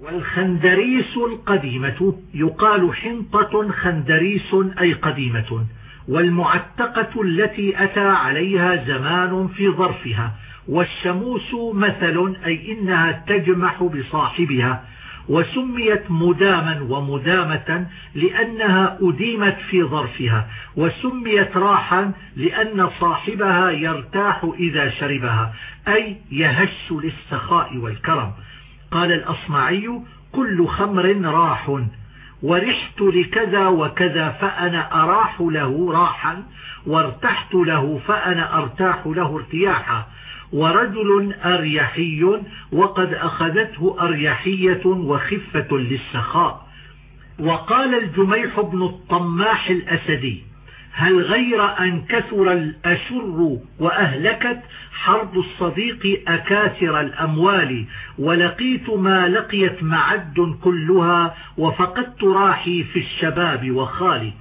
والخندريس القديمة يقال حنطة خندريس أي قديمة والمعتقة التي أتى عليها زمان في ظرفها والشموس مثل أي إنها تجمح بصاحبها وسميت مداما ومدامة لأنها أديمت في ظرفها وسميت راحا لأن صاحبها يرتاح إذا شربها أي يهش للسخاء والكرم. قال الأصمعي كل خمر راح ورحت لكذا وكذا فأنا أراح له راحا وارتحت له فأنا أرتاح له ارتياحا. ورجل أريحي وقد أخذته أريحية وخفة للسخاء. وقال الجميح بن الطماح الأسدي هل غير أن كثر الأشر وأهلكت؟ حرب الصديق أكاثر الأموال ولقيت ما لقيت معد كلها وفقدت راحي في الشباب وخالي.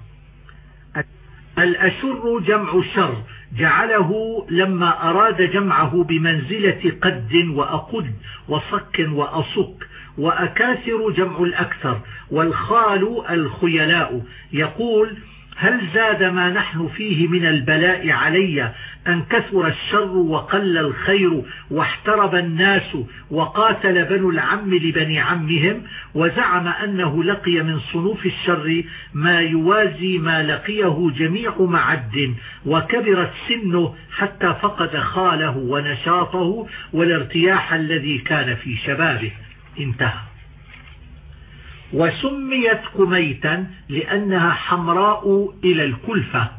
الأشر جمع شر جعله لما أراد جمعه بمنزلة قد وأقد وصك وأصك وأكاثر جمع الأكثر والخال الخيلاء. يقول هل زاد ما نحن فيه من البلاء علي أن كثر الشر وقل الخير واحترب الناس وقاتل بنو العم لبني عمهم وزعم أنه لقي من صنوف الشر ما يوازي ما لقيه جميع معد وكبرت سنه حتى فقد خاله ونشاطه والارتياح الذي كان في شبابه. انتهى. وسميت كميتا لأنها حمراء إلى الكلفة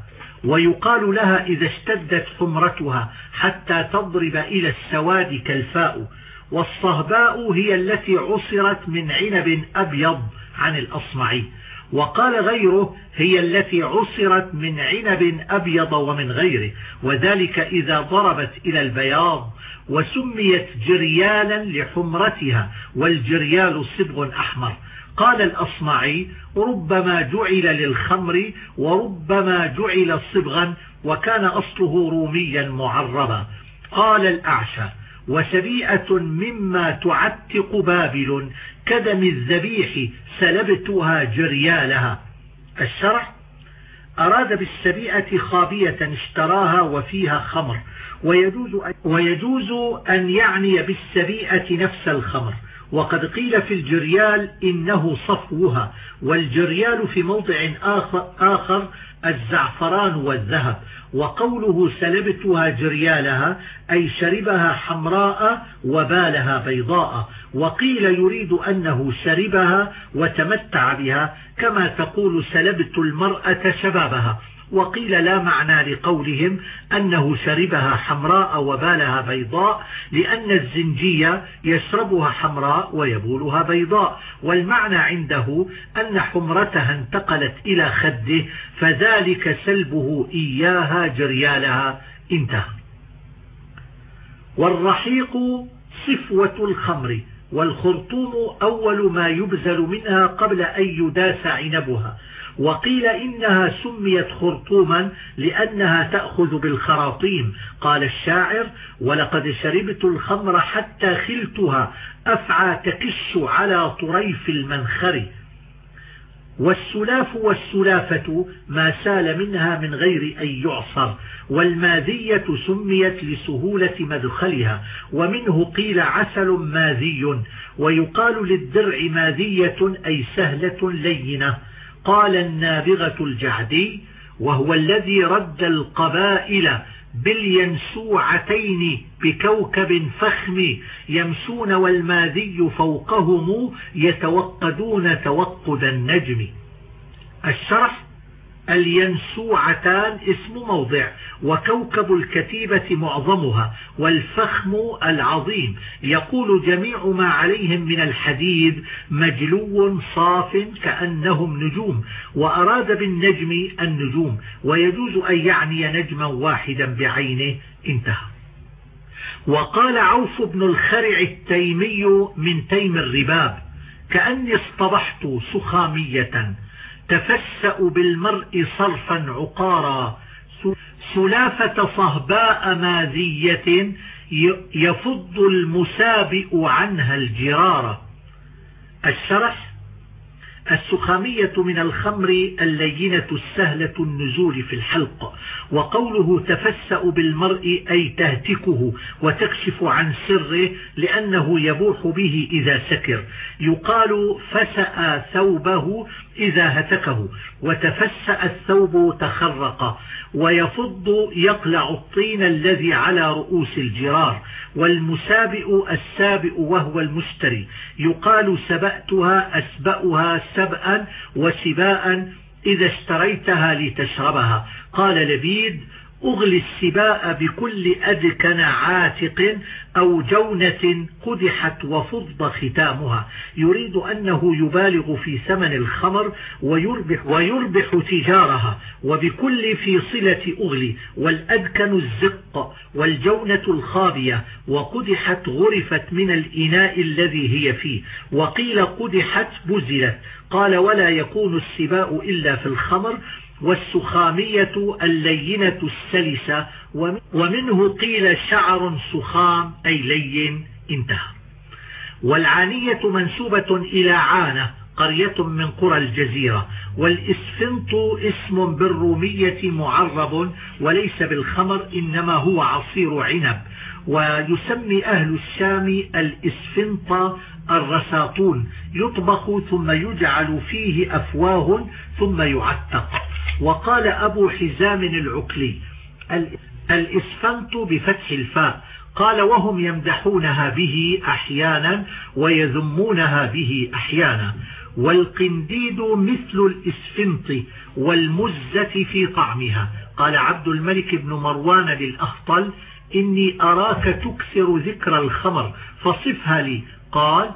ويقال لها إذا اشتدت حمرتها حتى تضرب إلى السواد كالفاء والصهباء هي التي عصرت من عنب أبيض عن الأصمعي وقال غيره هي التي عصرت من عنب أبيض ومن غيره وذلك إذا ضربت إلى البياض وسميت جريالا لحمرتها والجريال صبغ أحمر. قال الأصمعي ربما جعل للخمر وربما جعل صبغا وكان أصله روميا معربا. قال الأعشى وسبيئة مما تعتق بابل كدم الذبيح سلبتها جريالها. الشرح أراد بالسبيئة خابية اشتراها وفيها خمر ويجوز أن, ويجوز أن يعني بالسبيئة نفس الخمر. وقد قيل في الجريال إنه صفوها والجريال في موضع آخر, آخر الزعفران والذهب وقوله سلبتها جريالها أي شربها حمراء وبالها بيضاء وقيل يريد أنه شربها وتمتع بها كما تقول سلبت المرأة شبابها. وقيل لا معنى لقولهم أنه شربها حمراء وبالها بيضاء لأن الزنجية يشربها حمراء ويبولها بيضاء. والمعنى عنده أن حمرتها انتقلت إلى خده فذلك سلبه إياها جريالها. انتهى. والرحيق صفوة الخمر والخرطوم أول ما يبزل منها قبل أن يداس عنبها. وقيل إنها سميت خرطوما لأنها تأخذ بالخراطيم. قال الشاعر ولقد شربت الخمر حتى خلتها أفعى تكش على طريف المنخر. والسلاف والسلافة ما سال منها من غير أن يعصر والماذية سميت لسهولة مدخلها ومنه قيل عسل ماذي ويقال للدرع ماذية أي سهلة لينة. قال النابغة الجعدي وهو الذي رد القبائل بالينسوعتين بكوكب فخم يمسون والماذي فوقهم يتوقدون توقد النجم. الشرح الينسوعتان اسم موضع وكوكب الكتيبة معظمها والفخم العظيم. يقول جميع ما عليهم من الحديد مجلو صاف كأنهم نجوم وأراد بالنجم النجوم ويجوز أن يعني نجما واحدا بعينه. انتهى. وقال عوف بن الخرع التيمي من تيم الرباب كأني اصطبحت سخامية تفسأ بالمرء صرفا عقارا. سلافة صهباء ماذية يفض المسابئ عنها الجرارة الشرح السخامية من الخمر اللينة السهلة النزول في الحلق وقوله تفسأ بالمرء أي تهتكه وتكشف عن سره لأنه يبوح به إذا سكر. يقال فسأ ثوبه إذا هتكه وتفسأ الثوب تخرق ويفض يقلع الطين الذي على رؤوس الجرار والمسابئ السابئ وهو المشتري يقال سبأتها أسبأها سبأ وسباء إذا اشتريتها لتشربها قال لبيد أغلي السباء بكل أدكن عاتق أو جونة قدحت وفض ختامها. يريد أنه يبالغ في ثمن الخمر ويربح, ويربح تجارها وبكل في صلة أغلي والأدكن الزق والجونة الخابية وقدحت غرفت من الإناء الذي هي فيه. وقيل قدحت بزلت قال ولا يكون السباء إلا في الخمر والسخامية اللينة السلسة ومنه قيل شعر سخام أي لين انتهى. والعانية منسوبة إلى عانة قرية من قرى الجزيرة. والإسفنط اسم بالرومية معرب وليس بالخمر إنما هو عصير عنب. ويسمي أهل الشام الإسفنط الرساطون. يطبخ ثم يجعل فيه أفواه ثم يعتق. وقال أبو حزام العكلي الإسفنط بفتح الفاء. قال وهم يمدحونها به أحيانا ويذمونها به أحيانا. والقنديد مثل الإسفنط والمزة في طعمها. قال عبد الملك بن مروان للأخطل إني أراك تكثر ذكر الخمر فصفها لي. قال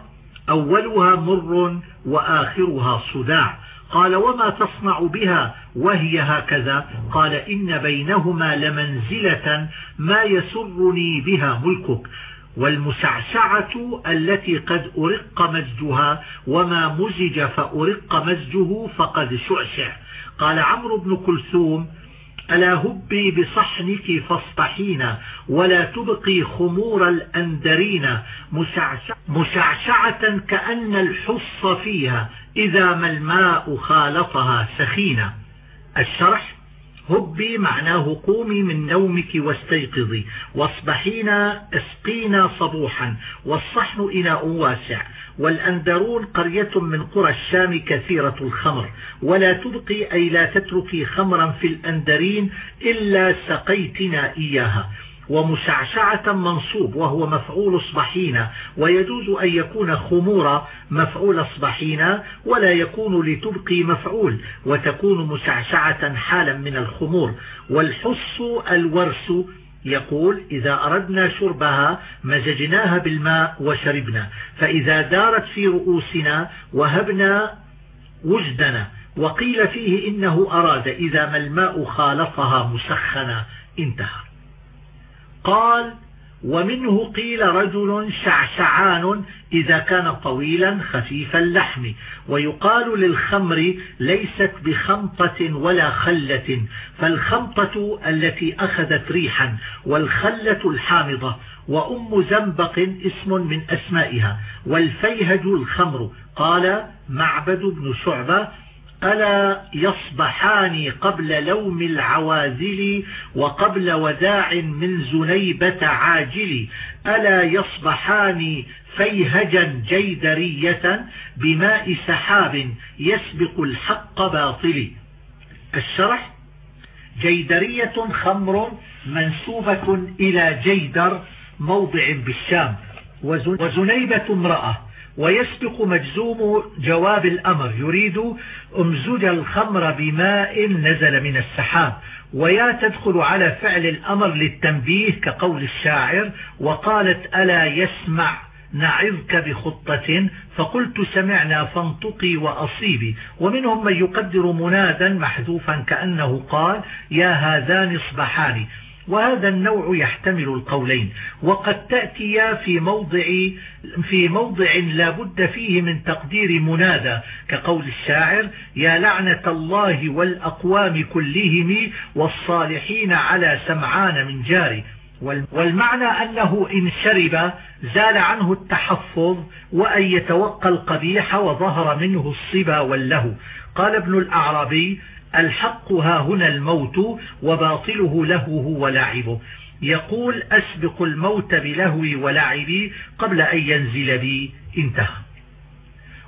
أولها مر وآخرها صداع. قال وما تصنع بها وهي هكذا قال إن بينهما لمنزلة ما يسرني بها ملكك والمسعسعة التي قد أرق مزجها وما مزج فأرق مزجه فقد شعشع قال عمرو بن كلثوم ألا هبي بصحنك فاصطحينا ولا تبقي خمور الأندرين مشعشعة كأن الحص فيها إذا ما الماء خالطها سخينة الشرح هبي معناه قومي من نومك واستيقظي واصبحينا اسقينا صبوحا والصحن إناء واسع. والأندرون قرية من قرى الشام كثيرة الخمر. ولا تبقي أي لا تتركي خمرا في الأندرين إلا سقيتنا إياها. ومشعشعة منصوب وهو مفعول اصبحينا ويجوز أن يكون خمورا مفعول اصبحينا ولا يكون لتبقي مفعول وتكون مشعشعة حالا من الخمور. والحص الورس يقول إذا أردنا شربها مزجناها بالماء وشربنا فإذا دارت في رؤوسنا وهبنا وجدنا وقيل فيه إنه أراد إذا ما الماء خالطها مسخنا انتهى. قال ومنه قيل رجل شعشعان إذا كان طويلا خفيف اللحم. ويقال للخمر ليست بخمطة ولا خلة فالخمطة التي أخذت ريحا والخلة الحامضة وأم زنبق اسم من أسمائها. والفيهج الخمر قال معبد بن شعبة ألا يصبحان قبل لوم العوازل وقبل وداع من زنيبة عاجل؟ ألا يصبحان فيهجا جيدرية بماء سحاب يسبق الحق باطل؟ الشرح جيدرية خمر منسوبة إلى جيدر موضع بالشام وزنيبة امرأة. ويسبق مجزوم جواب الأمر يريد أمزج الخمر بماء نزل من السحاب ويا تدخل على فعل الأمر للتنبيه كقول الشاعر وقالت ألا يسمع نعظك بخطة فقلت سمعنا فانطقي وأصيبي. ومنهم من يقدر منادا محذوفا كأنه قال يا هذان اصبحان وهذا النوع يحتمل القولين. وقد تأتي في موضع في موضع لا بد فيه من تقدير منادى كقول الشاعر يا لعنة الله والأقوام كلهم والصالحين على سمعان من جاري. والمعنى أنه إن شرب زال عنه التحفظ وأن يتوقى القبيح وظهر منه الصبا واللهو. قال ابن الأعرابي الحق ها هنا الموت وباطله لهوه ولعبه يقول أسبق الموت بلهوي ولعبي قبل أن ينزل بي انتهى.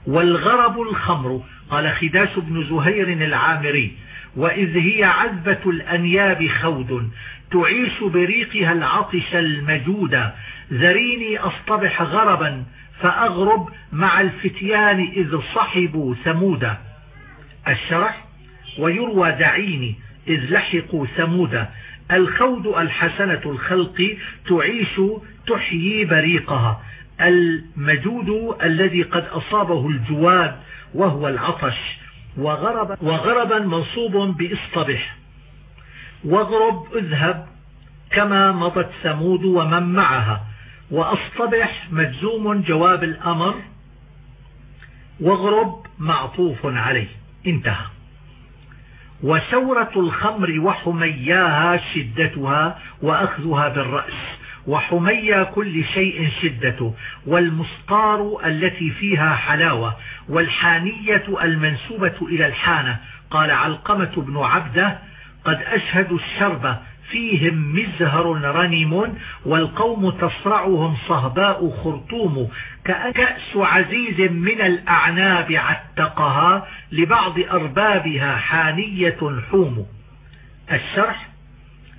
والغرب الخمر قال خداش بن زهير العامري وإذ هي عذبة الأنياب خود تعيش بريقها العطش المجود ذريني أصطبح غربا فأغرب مع الفتيان إذ صحبوا ثمودا الشرح ويروى دعيني إذ لحقوا ثمودا الخود الحسنة الخلق تعيش تحيي بريقها. المجود الذي قد أصابه الجواد وهو العطش. وغربا, وغربا منصوب بإصطبح. واغرب اذهب كما مضت ثمود ومن معها. وأصطبح مجزوم جواب الأمر. واغرب معطوف عليه. انتهى. وثورة الخمر وحمياها شدتها وأخذها بالرأس وحمي كل شيء شدته والمسطار التي فيها حلاوة والحانية المنسوبة إلى الحانة. قال علقمة بن عبدة قد أشهدوا الشرب فيهم مزهر رنم والقوم تصرعهم صهباء خرطوم كأس عزيز من الأعناب عتقها لبعض أربابها حانية حوم. الشرح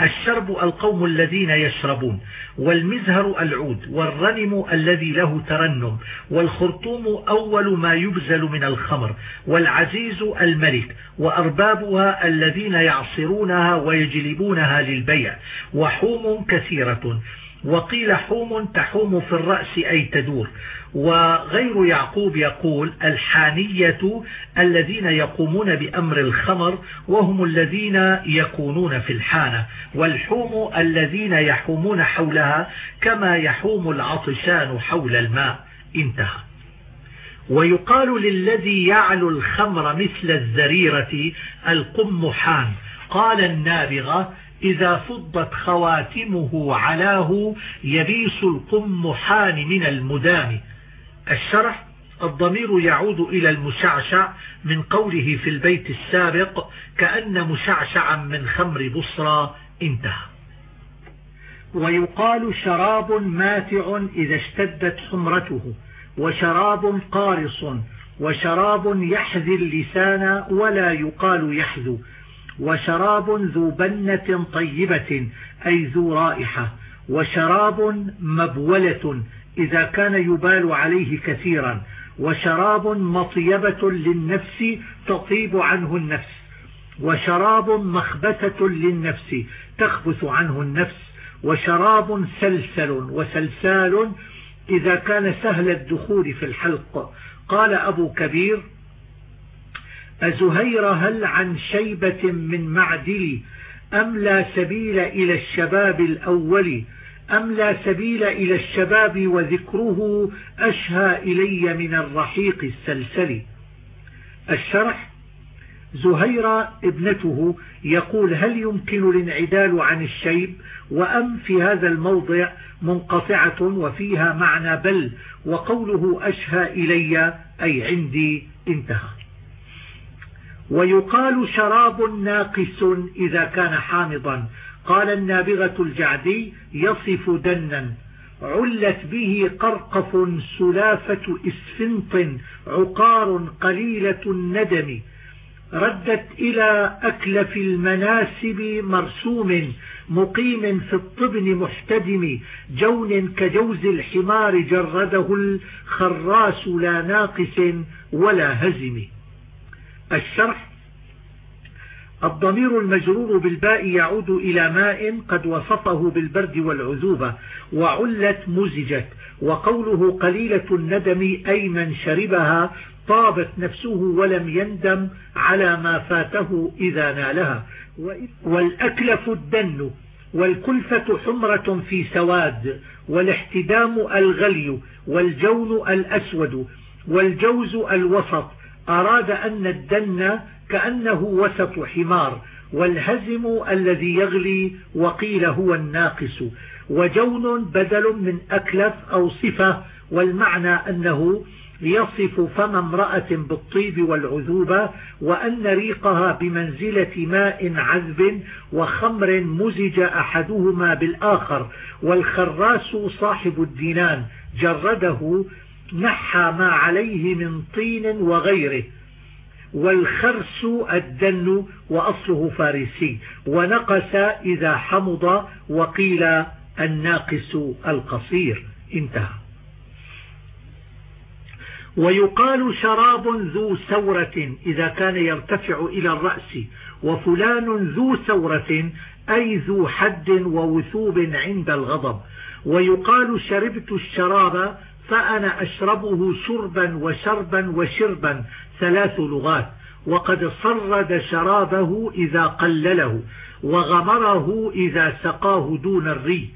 الشرب القوم الذين يشربون والمزهر العود والرنم الذي له ترنم والخرطوم أول ما يبزل من الخمر والعزيز الملك وأربابها الذين يعصرونها ويجلبونها للبيع وحوم كثيرة. وقيل حوم تحوم في الرأس أي تدور. وغير يعقوب يقول الحانية الذين يقومون بأمر الخمر وهم الذين يكونون في الحانة والحوم الذين يحومون حولها كما يحوم العطشان حول الماء. انتهى. ويقال للذي يعلو الخمر مثل الزريرة القمحان قال النابغة إذا فضت خواتمه علاه يبيس القمحان من المدام. الشرح الضمير يعود إلى المشعشع من قوله في البيت السابق كأن مشعشعا من خمر بصرى. انتهى. ويقال شراب ماتع إذا اشتدت حمرته وشراب قارص وشراب يحذي اللسان ولا يقال يحذو. وشراب ذو بنة طيبة أي ذو رائحة وشراب مبولة إذا كان يبال عليه كثيرا وشراب مطيبة للنفس تطيب عنه النفس وشراب مخبثة للنفس تخبث عنه النفس وشراب سلسل وسلسال إذا كان سهل الدخول في الحلق. قال أبو كبير أزهير هل عن شيبة من معدل أم لا سبيل إلى الشباب الأول؟ أم لا سبيل إلى الشباب وذكره أشهى إلي من الرحيق السلسل؟ الشرح زهيرة ابنته يقول هل يمكن الانعدال عن الشيب وأم في هذا الموضع منقطعة وفيها معنى بل وقوله أشهى إلي أي عندي انتهى؟ ويقال شراب ناقص إذا كان حامضا. قال النابغة الجعدي يصف دنا. علت به قرقف سلافة إسفنط عقار قليلة الندم. ردت إلى أكلف المناسب مرسوم مقيم في الطبن محتدم. جون كجوز الحمار جرده الخراس لا ناقص ولا هزم. الشرح. الضمير المجرور بالباء يعود إلى ماء قد وصفه بالبرد والعذوبة وعلت مزجت وقوله قليلة الندم أي من شربها طابت نفسه ولم يندم على ما فاته إذا نالها. والأكلف الدن والكلفة حمرة في سواد والاحتدام الغلي والجون الأسود والجوز الوسط أراد أن الدن كأنه وسط حمار والهزم الذي يغلي وقيل هو الناقص وجون بدل من أكلف أو صفة والمعنى أنه يصف فم امرأة بالطيب والعذوبة وأن ريقها بمنزلة ماء عذب وخمر مزج أحدهما بالآخر والخراس صاحب الدينان جرده نحى ما عليه من طين وغيره والخرس الدن وأصله فارسي ونقص إذا حمض وقيل الناقص القصير. انتهى. ويقال شراب ذو سورة إذا كان يرتفع إلى الرأس وفلان ذو سورة أي ذو حد ووثوب عند الغضب. ويقال شربت الشراب فأنا أشربه شربا وشربا وشربا ثلاث لغات وقد صرد شرابه إذا قلله وغمره إذا سقاه دون الري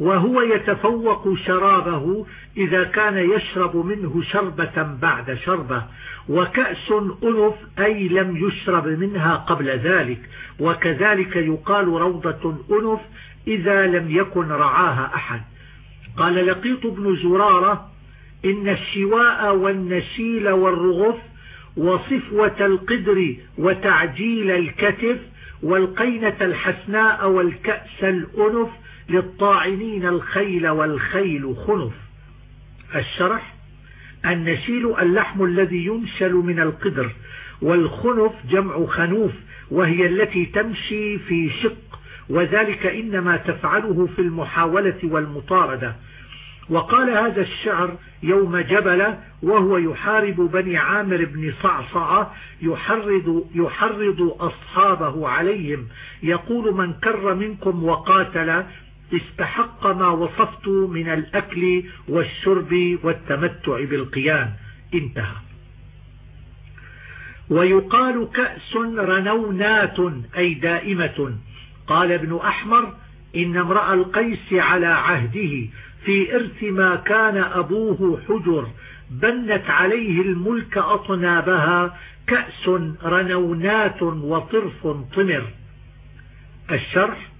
وهو يتفوق شرابه إذا كان يشرب منه شربة بعد شربة وكأس أنف أي لم يشرب منها قبل ذلك وكذلك يقال روضة أنف إذا لم يكن رعاها أحد. قال لقيط بن زرارة إن الشواء والنشيل والرغف وصفوة القدر وتعجيل الكتف والقينة الحسناء والكأس الأنف للطاعنين الخيل والخيل خنف. الشرح النشيل اللحم الذي ينشل من القدر والخنف جمع خنوف وهي التي تمشي في شق وذلك إنما تفعله في المحاولة والمطاردة. وقال هذا الشعر يوم جبل وهو يحارب بني عامر بن صعصعة يحرض, يحرض أصحابه عليهم. يقول من كر منكم وقاتل استحق ما وصفت من الأكل والشرب والتمتع بالقيان انتهى. ويقال كأس رنونات أي دائمة. قال ابن أحمر إن امرأ القيس على عهده في إرث ما كان أبوه حجر بنت عليه الملك أطنابها كأس رنونات وطرف طمر. الشرح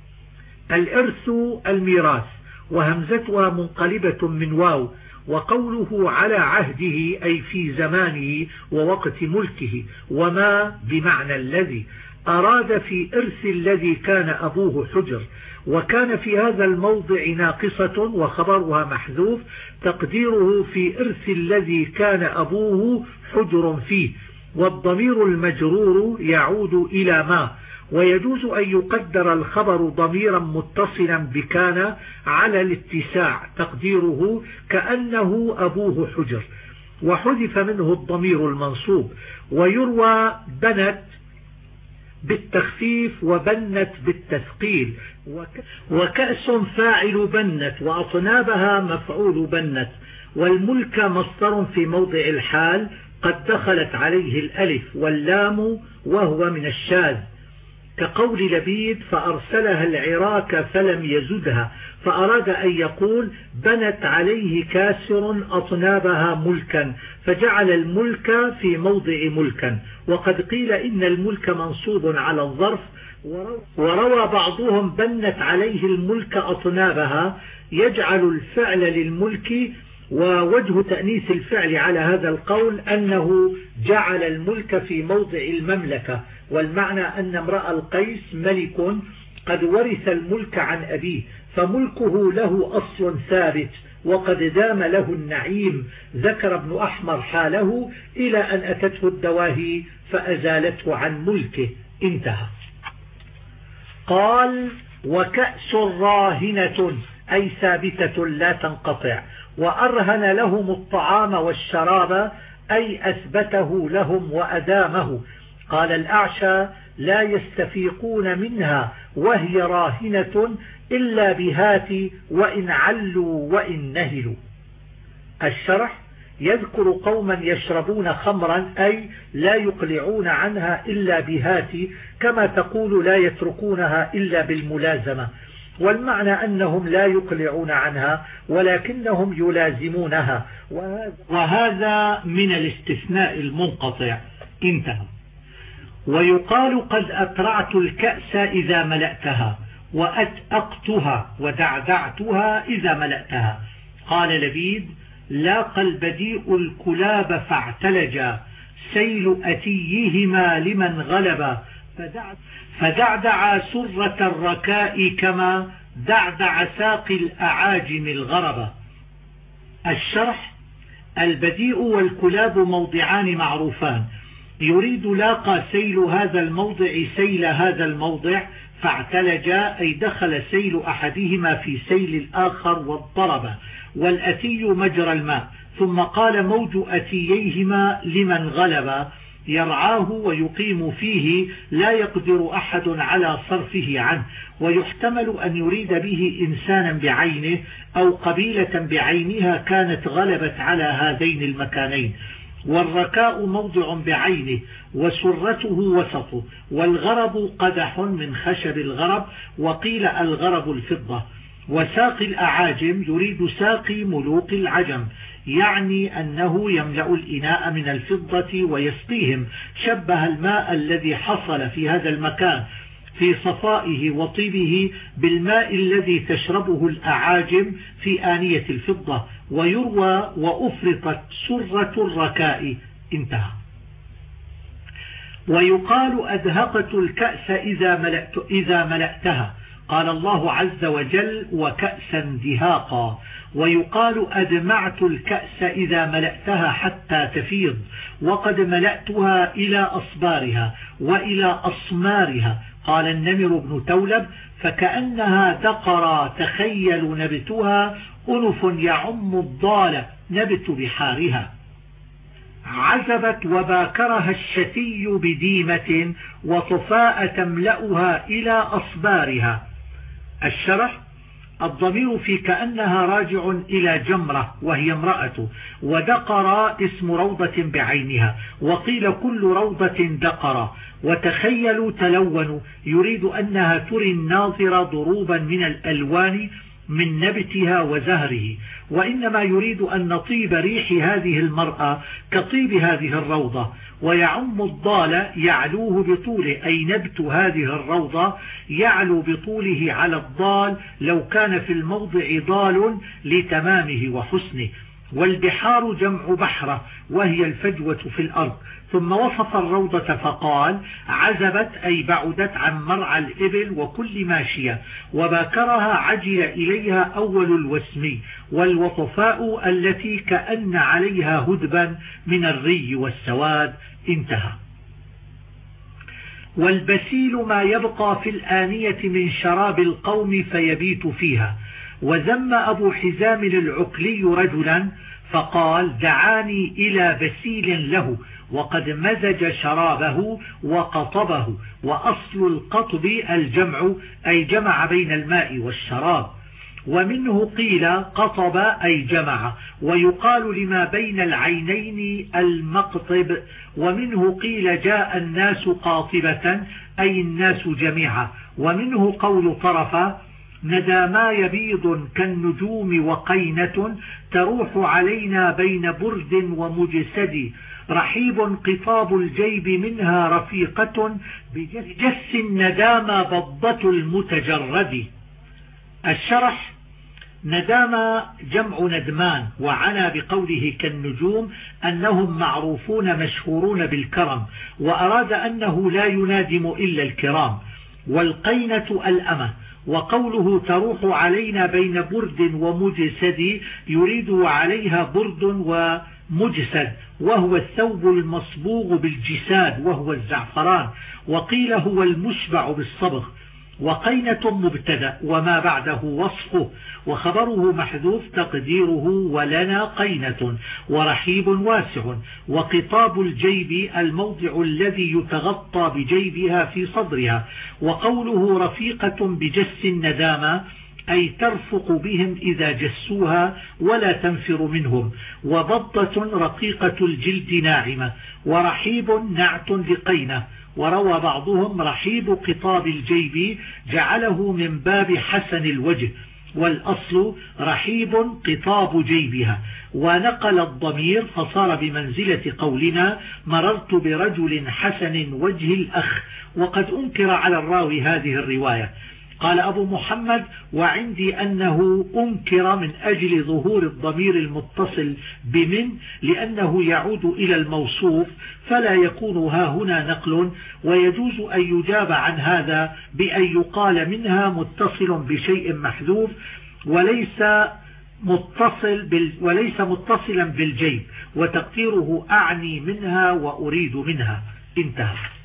الإرث الميراث وهمزتها منقلبة من واو وقوله على عهده أي في زمانه ووقت ملكه وما بمعنى الذي. أراد في إرث الذي كان أبوه حجر وكان في هذا الموضع ناقصة وخبرها محذوف تقديره في إرث الذي كان أبوه حجر فيه والضمير المجرور يعود إلى ما ويجوز أن يقدر الخبر ضميرا متصلا بكان على الاتساع تقديره كأنه أبوه حجر وحذف منه الضمير المنصوب ويروى بنت بالتخفيف وبنت بالتثقيل. وكأس فاعل بنت وأطنابها مفعول بنت. والملك مصدر في موضع الحال قد دخلت عليه الألف واللام وهو من الشاذ. كقول لبيد فأرسلها العراك فلم يزدها فأراد أن يقول بنت عليه كاسر أطنابها ملكا فجعل الملك في موضع ملكا وقد قيل إن الملك منصوب على الظرف وروى بعضهم بنت عليه الملك أطنابها يجعل الفعل للملك ووجه تأنيث الفعل على هذا القول أنه جعل الملك في موضع المملكة. والمعنى أن امرأ القيس ملك قد ورث الملك عن أبيه فملكه له أصل ثابت وقد دام له النعيم. ذكر ابن أحمر حاله إلى أن أتته الدواهي فأزالته عن ملكه. انتهى. قال وكأس راهنة أي ثابتة لا تنقطع وأرهن لهم الطعام والشراب أي أثبته لهم وأدامه. قال الأعشى لا يستفيقون منها وهي راهنة إلا بهات وإن علوا وإن نهلوا. الشرح يذكر قوما يشربون خمرا أي لا يقلعون عنها إلا بهات كما تقول لا يتركونها إلا بالملازمة. والمعنى أنهم لا يقلعون عنها ولكنهم يلازمونها. وهذا من الاستثناء المنقطع. انتهى. ويقال قد أقرعت الكأس إذا ملأتها وأتأقتها ودعدعتها إذا ملأتها. قال لبيد لاقى البديء الكلاب فاعتلجا سيل أتيهما لمن غلبا. فدعدع سرة الركاء كما دعدع ساق الأعاجم الغربة الشرح البديء والكلاب موضعان معروفان. يريد لاقى سيل هذا الموضع سيل هذا الموضع فاعتلج أي دخل سيل أحدهما في سيل الآخر واضطرب والأتي مجرى الماء. ثم قال موج أتييهما لمن غلب؟ يرعاه ويقيم فيه لا يقدر أحد على صرفه عنه. ويحتمل أن يريد به إنسانا بعينه أو قبيلة بعينها كانت غلبت على هذين المكانين. والركاء موضع بعينه وسرته وسطه والغرب قدح من خشب الغرب وقيل الغرب الفضة وساقي الأعاجم يريد ساقي ملوك العجم يعني أنه يملأ الإناء من الفضة ويسقيهم شبه الماء الذي حصل في هذا المكان في صفائه وطيبه بالماء الذي تشربه الأعاجم في آنية الفضة ويروى وأفرطت سرة الركاء. انتهى. ويقال أدهقت الكأس إذا, ملأت إذا ملأتها. قال الله عز وجل وكأسا دهاقا. ويقال أدمعت الكأس إذا ملأتها حتى تفيض. وقد ملأتها إلى أصبارها وإلى أصمارها. قال النمر بن تولب فكأنها دقر تخيل نبتها أنف يعم الضال نبت بحارها. عزبت وباكرها الشتي بديمة وطفاء تملأها إلى أصبارها. الشرح الضمير في كأنها راجع إلى جمرة وهي امرأة ودقر اسم روضة بعينها وقيل كل روضة دقر وتخيلوا تلونوا يريد أنها تري الناظر ضروبا من الألوان من نبتها وزهره وإنما يريد أن نطيب ريح هذه المرأة كطيب هذه الروضة ويعم الضال يعلوه بطوله أي نبت هذه الروضة يعلو بطوله على الضال لو كان في الموضع ضال لتمامه وحسنه. والبحار جمع بحرة وهي الفجوة في الأرض. ثم وصف الروضة فقال عزبت أي بعدت عن مرعى الإبل وكل ماشية وباكرها عجل إليها أول الوسم والوطفاء التي كأن عليها هدبا من الري والسواد انتهى. والبسيل ما يبقى في الآنية من شراب القوم فيبيت فيها. وذم أبو حزام العقلي رجلا فقال دعاني إلى بسيل له وقد مزج شرابه وقطبه وأصل القطب الجمع أي جمع بين الماء والشراب. ومنه قيل قطب أي جمع ويقال لما بين العينين المقطب. ومنه قيل جاء الناس قاطبة أي الناس جميعا. ومنه قول طرفا ندى ما يبيض كالنجوم وقينة تروح علينا بين برد ومجسد. رحيب قطاب الجيب منها رفيقة بجس الندامة بضة المتجرد. الشرح ندامة جمع ندمان وعنى بقوله كالنجوم أنهم معروفون مشهورون بالكرم وأراد أنه لا ينادم إلا الكرام. والقينة الأمة وقوله تروح علينا بين برد ومجسد يريد عليها برد ومجسد وهو الثوب المصبوغ بالجساد وهو الزعفران وقيل هو المشبع بالصبغ. وقينة مبتدأ وما بعده وصفه وخبره محذوف تقديره ولنا قينة ورحيب واسع وقطاب الجيب الموضع الذي يتغطى بجيبها في صدرها وقوله رفيقة بجس الندامة أي ترفق بهم إذا جسوها ولا تنفر منهم وبضة رقيقة الجلد ناعمة ورحيب نعت لقينة وروى بعضهم رحيب قطاب الجيب جعله من باب حسن الوجه والأصل رحيب قطاب جيبها. ونقل الضمير فصار بمنزلة قولنا مررت برجل حسن وجه الأخ وقد أنكر على الراوي هذه الرواية. قال أبو محمد وعندي أنه أنكر من أجل ظهور الضمير المتصل بمن لأنه يعود إلى الموصوف فلا يكون ها هنا نقل ويجوز أن يجاب عن هذا بأن يقال منها متصل بشيء محذوف وليس متصل بال وليس متصلا بالجيب وتقديره أعني منها وأريد منها. انتهى.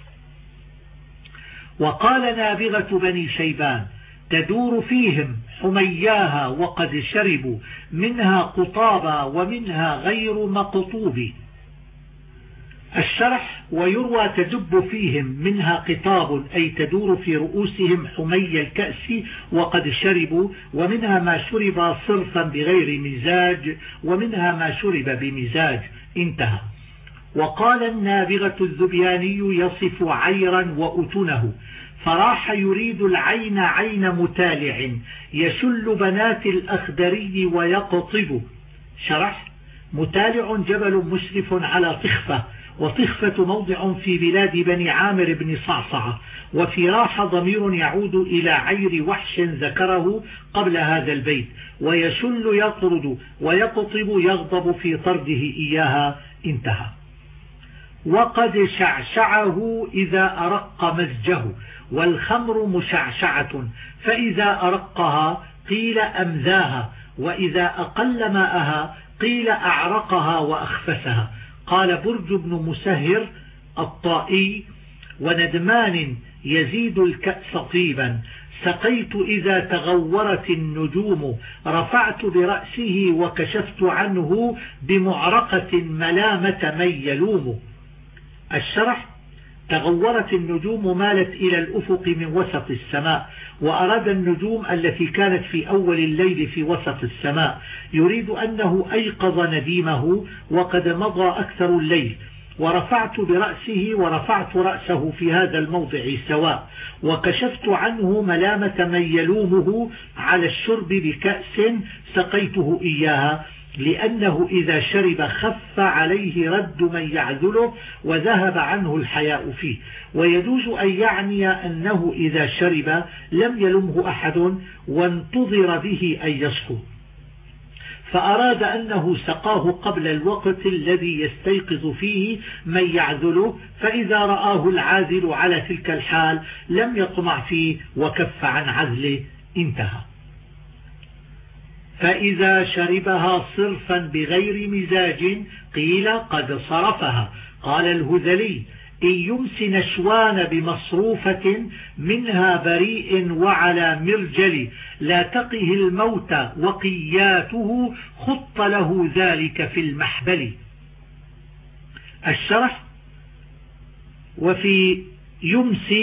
وقال نابغة بني شيبان تدور فيهم حمياها وقد شربوا منها قطابا ومنها غير مقطوب. الشرح ويروى تدب فيهم منها قطاب أي تدور في رؤوسهم حمي الكأس وقد شربوا ومنها ما شرب صرفا بغير مزاج ومنها ما شرب بمزاج. انتهى. وقال النابغة الذبياني يصف عيرا وأتنه فراح يريد العين عين متالع يشل بنات الأخدري ويقطب. شرح متالع جبل مشرف على طخفة وطخفة موضع في بلاد بني عامر بن صعصعة وفي راح ضمير يعود إلى عير وحش ذكره قبل هذا البيت ويشل يطرد ويقطب يغضب في طرده إياها انتهى. وقد شعشعه إذا أرق مزجه والخمر مشعشعة فإذا أرقها قيل أمذاها وإذا أقل ماءها قيل أعرقها وأخفسها. قال برج بن مسهر الطائي وندمان يزيد الكأس طيبا سقيت إذا تغورت النجوم رفعت برأسه وكشفت عنه بمعرقة ملامة من يلوم. الشرح تغورت النجوم مالت إلى الأفق من وسط السماء وأراد النجوم التي كانت في أول الليل في وسط السماء. يريد أنه أيقظ نديمه وقد مضى أكثر الليل. ورفعت برأسه ورفعت رأسه في هذا الموضع سواء. وكشفت عنه ملامة من يلومه على الشرب بكأس سقيته إياها. لأنه إذا شرب خف عليه رد من يعذله وذهب عنه الحياء فيه. ويجوز أن يعني أنه إذا شرب لم يلمه أحد وانتظر به أن يصفو فأراد أنه سقاه قبل الوقت الذي يستيقظ فيه من يعذله فإذا رآه العاذل على تلك الحال لم يطمع فيه وكف عن عذله انتهى. فإذا شربها صرفا بغير مزاج قيل قد صرفها. قال الهذلي إن يمس نشوان بمصروفة منها بريء وعلى مرجل لا تقه الموت وقياته خط له ذلك في المحبل. الشرح. وفي يمس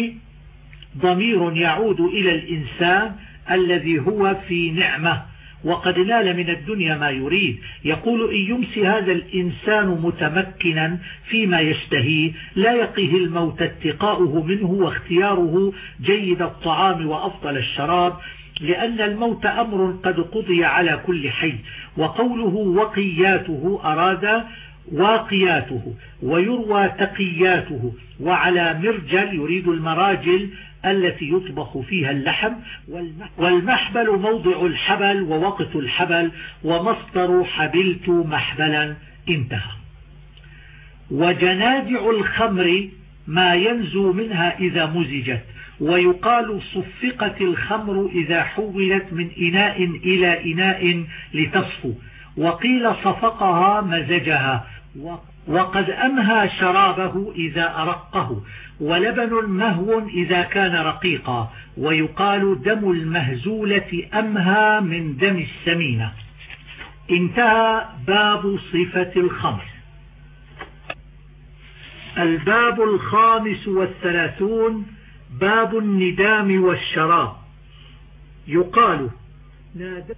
ضمير يعود إلى الإنسان الذي هو في نعمة. وقد نال من الدنيا ما يريد. يقول إن يمسي هذا الإنسان متمكنا فيما يشتهيه لا يقيه الموت اتقاؤه منه واختياره جيد الطعام وأفضل الشراب لأن الموت أمر قد قضي على كل حي وقوله وقياته أراد واقياته ويروى تقياته وعلى مرجل يريد المراجل التي يطبخ فيها اللحم والمحبل موضع الحبل ووقت الحبل ومصدر حبلت محبلا انتهى. وجنادع الخمر ما ينزو منها إذا مزجت ويقال صفقت الخمر إذا حولت من إناء إلى إناء لتصفو وقيل صفقها مزجها وقد أمهى شرابه إذا أرقه ولبن مهو إذا كان رقيقا ويقال دم المهزولة أمهى من دم السمينة. انتهى باب صفة الخمر. الباب الخامس والثلاثون باب الندام والشراب. يقال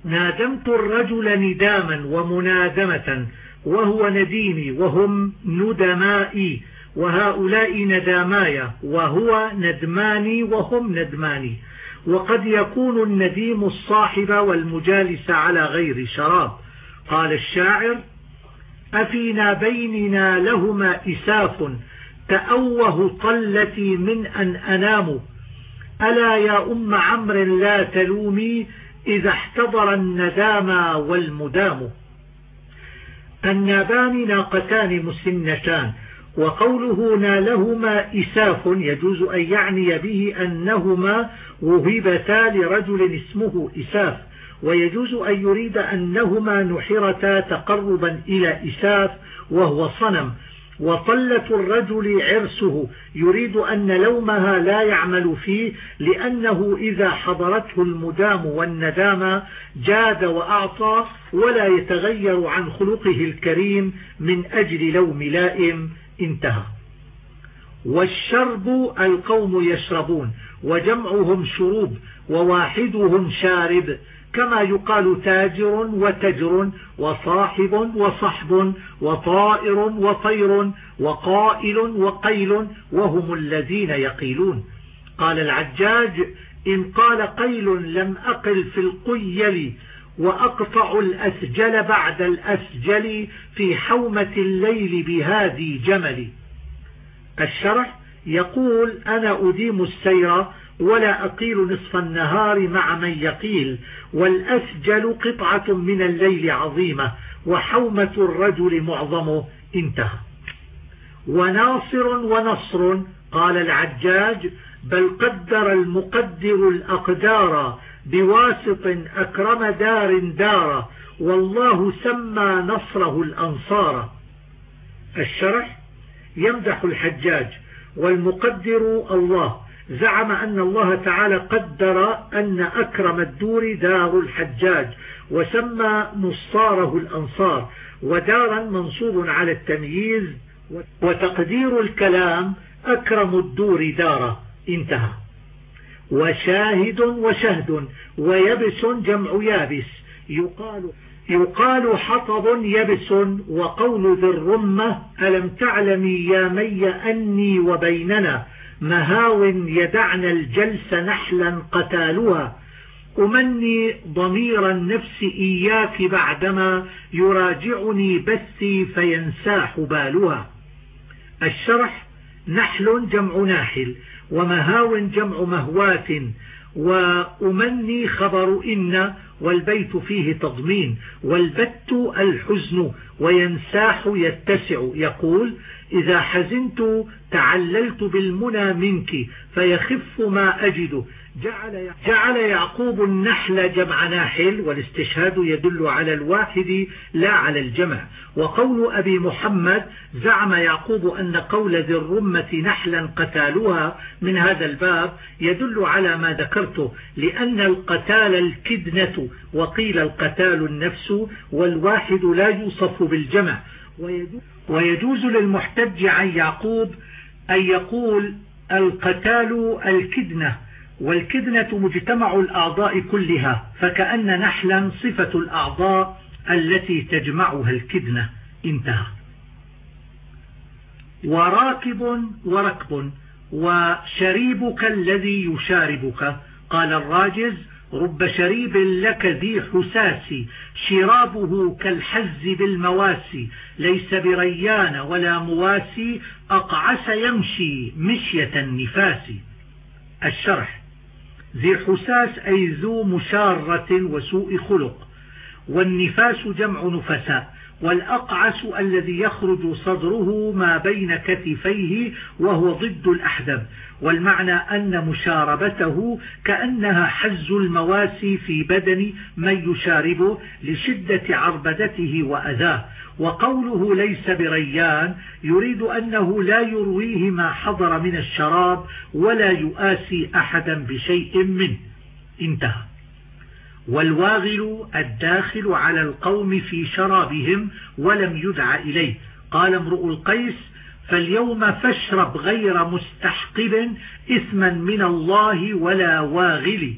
نادمت الرجل نداما ومنادمة وهو نديمي وهم ندمائي وهؤلاء نداماي وهو ندماني وهم ندماني. وقد يكون النديم الصاحب والمجالس على غير شراب. قال الشاعر أفينا بيننا لهما إساف تأوه طلتي من أن أنام. ألا يا أم عمرو لا تلومي إذا احتضر الندام والمدام. النابان ناقتان مسنتان وقوله نالهما إساف يجوز أن يعني به أنهما وهبتا لرجل اسمه إساف ويجوز أن يريد أنهما نحرتا تقربا إلى إساف وهو صنم. وطلة الرجل عرسه. يريد أن لومها لا يعمل فيه لأنه إذا حضرته المدام والندام جاد وأعطى ولا يتغير عن خلقه الكريم من أجل لوم لائم. انتهى. والشرب القوم يشربون وجمعهم شروب وواحدهم شارب. كما يقال تاجر وتجر وصاحب وصحب وطائر وطير وقائل وقيل وهم الذين يقيلون. قال العجاج إن قال قيل لم أقل في القيل وأقطع الأسجل بعد الأسجل في حومة الليل بهذه جملي. الشرح يقول أنا أديم السير ولا أقيل نصف النهار مع من يقيل والأسجل قطعة من الليل عظيمة وحومة الرجل معظمه انتهى. وناصر ونصر قال العجاج بل قدر المقدر الأقدار بواسط أكرم دار دار والله سمى نصره الأنصار. الشرح يمدح الحجاج والمقدر الله. زعم أن الله تعالى قدر أن أكرم الدور دار الحجاج وسمى نصاره الأنصار ودارا منصوب على التمييز وتقدير الكلام أكرم الدور دارا انتهى. وشاهد وشهد ويبس جمع يابس. يقال يقال حطب يبس وقول ذي الرمة ألم تعلمي يا مي أني وبيننا؟ مهاو يدعن الجلس نحلا قتالها أمني ضمير النفس إياك بعدما يراجعني بثي فينساح بالها الشرح نحل جمع ناحل ومهاو جمع مهوات وأمني خبر إن والبيت فيه تضمين والبت الحزن وينساح يتسع يقول إذا حزنت تعللت بالمنى منك فيخف ما أجد جعل, يعقوب النحل جمع ناحل والاستشهاد يدل على الواحد لا على الجمع. وقول أبي محمد زعم يعقوب أن قول ذي الرمة نحلا قتالها من هذا الباب يدل على ما ذكرته لأن القتال الكدنة وقيل القتال النفس والواحد لا يوصف بالجمع. ويجوز للمحتج عن يعقوب أن يقول القتال الكدنة. والكدنة مجتمع الأعضاء كلها فكأن نحلا صفة الأعضاء التي تجمعها الكدنة. انتهى. وراكب وركب وشريبك الذي يشاربك. قال الراجز رب شريب لك ذي حساس شرابه كالحز بالمواسي ليس بريان ولا مواسي أقعس يمشي مشية النفاس. الشرح. ذي حساس أي ذو مشارة وسوء خلق. والنفاس جمع نفساء. والأقعس الذي يخرج صدره ما بين كتفيه وهو ضد الأحدب. والمعنى أن مشاربته كأنها حز المواسي في بدن من يشاربه لشدة عربدته وأذاه. وقوله ليس بريان يريد أنه لا يرويه ما حضر من الشراب ولا يؤاسي أحدا بشيء منه. انتهى. والواغل الداخل على القوم في شرابهم ولم يدع إليه. قال امرؤ القيس فاليوم فاشرب غير مستحقب إثما من الله ولا واغل.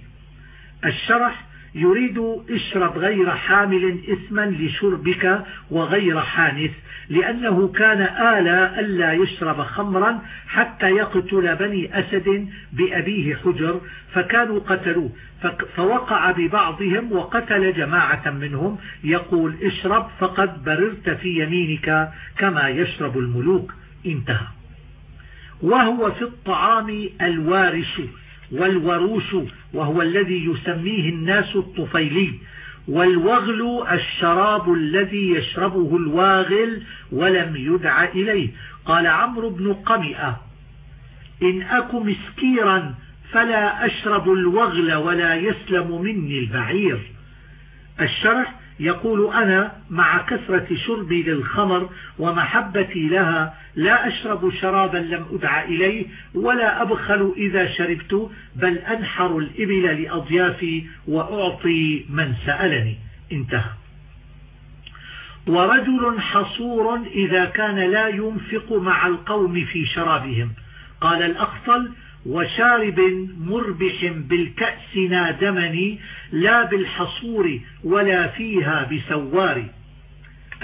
الشرح يريد اشرب غير حامل إثما لشربك وغير حانث لأنه كان آلا ألا يشرب خمرا حتى يقتل بني أسد بأبيه حجر فكانوا قتلوه فوقع ببعضهم وقتل جماعة منهم يقول اشرب فقد بررت في يمينك كما يشرب الملوك. انتهى. وهو في الطعام الوارش. والوروش وهو الذي يسميه الناس الطفيلي والوغل الشراب الذي يشربه الواغل ولم يدع إليه. قال عمرو بن قمئة إن أك مسكيرا فلا أشرب الوغل ولا يسلم مني البعير. الشرح يقول أنا مع كثرة شربي للخمر ومحبتي لها لا أشرب شرابا لم أدع إليه ولا أبخل إذا شربت بل أنحر الإبل لأضيافي وأعطي من سألني. انتهى. ورجل حصور إذا كان لا ينفق مع القوم في شرابهم. قال الأخطل وشارب مربح بالكأس نادمني لا بالحصور ولا فيها بسوار.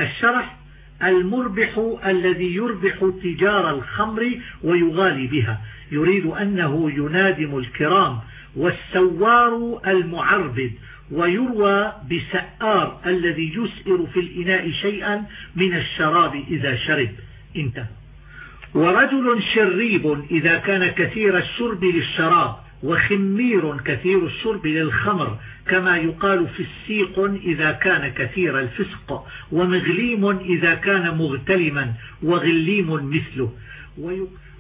الشرح المربح الذي يربح تجار الخمر ويغالي بها. يريد أنه ينادم الكرام والسوار المعربد ويروى بسآر الذي يسئر في الإناء شيئا من الشراب إذا شرب. انتهى. ورجل شريب إذا كان كثير الشرب للشراب وخمير كثير الشرب للخمر كما يقال في السيق إذا كان كثير الفسق ومغليم إذا كان مغتلما وغليم مثله.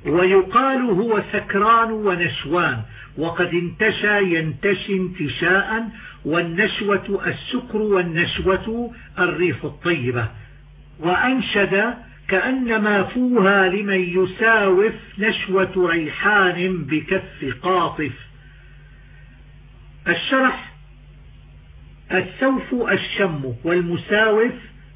ويقال هو سكران ونشوان وقد انتشى ينتشي انتشاء والنشوة السكر والنشوة الريح الطيبة. وأنشد كأنما فوها لمن يساوف نشوة ريحان بكف قاطف. الشرح السوف الشم والمساوف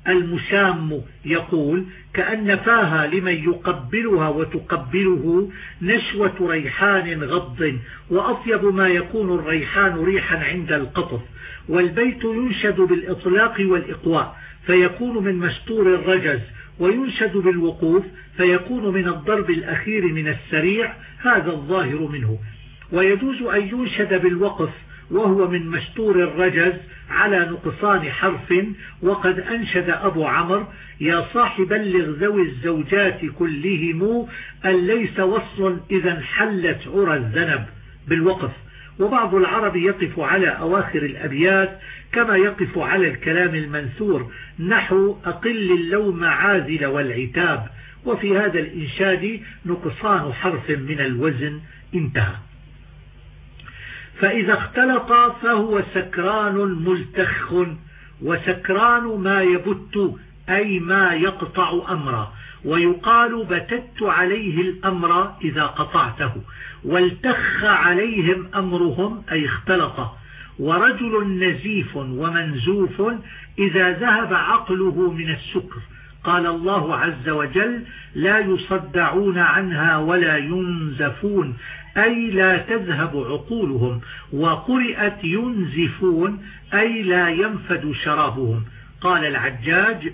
المشام يقول كأن فاها لمن يقبلها وتقبله نشوة ريحان غض وأطيب ما يكون الريحان ريحا عند القطف. والبيت ينشد بالإطلاق والإقواء فيكون من مستور الرجز وينشد بالوقوف فيكون من الضرب الأخير من السريع هذا الظاهر منه. ويجوز أن ينشد بالوقف وهو من مستور الرجز على نقصان حرف وقد أنشد أبو عمر يا صاحب ذوي الزوجات كلهم أن ليس وصل إذا حلت عرى الذنب. بالوقف. وبعض العرب يقف على أواخر الأبيات كما يقف على الكلام المنثور نحو أقل اللوم عازل والعتاب. وفي هذا الإنشاد نقصان حرف من الوزن انتهى. فإذا اختلط فهو سكران ملتخ وسكران ما يبت أي ما يقطع أمرا. ويقال بتت عليه الأمر إذا قطعته. والتخ عليهم أمرهم أي اختلط. ورجل نزيف ومنزوف إذا ذهب عقله من السكر. قال الله عز وجل لا يصدعون عنها ولا ينزفون. أي لا تذهب عقولهم. وقرئت ينزفون أي لا ينفد شرابهم. قال العجاج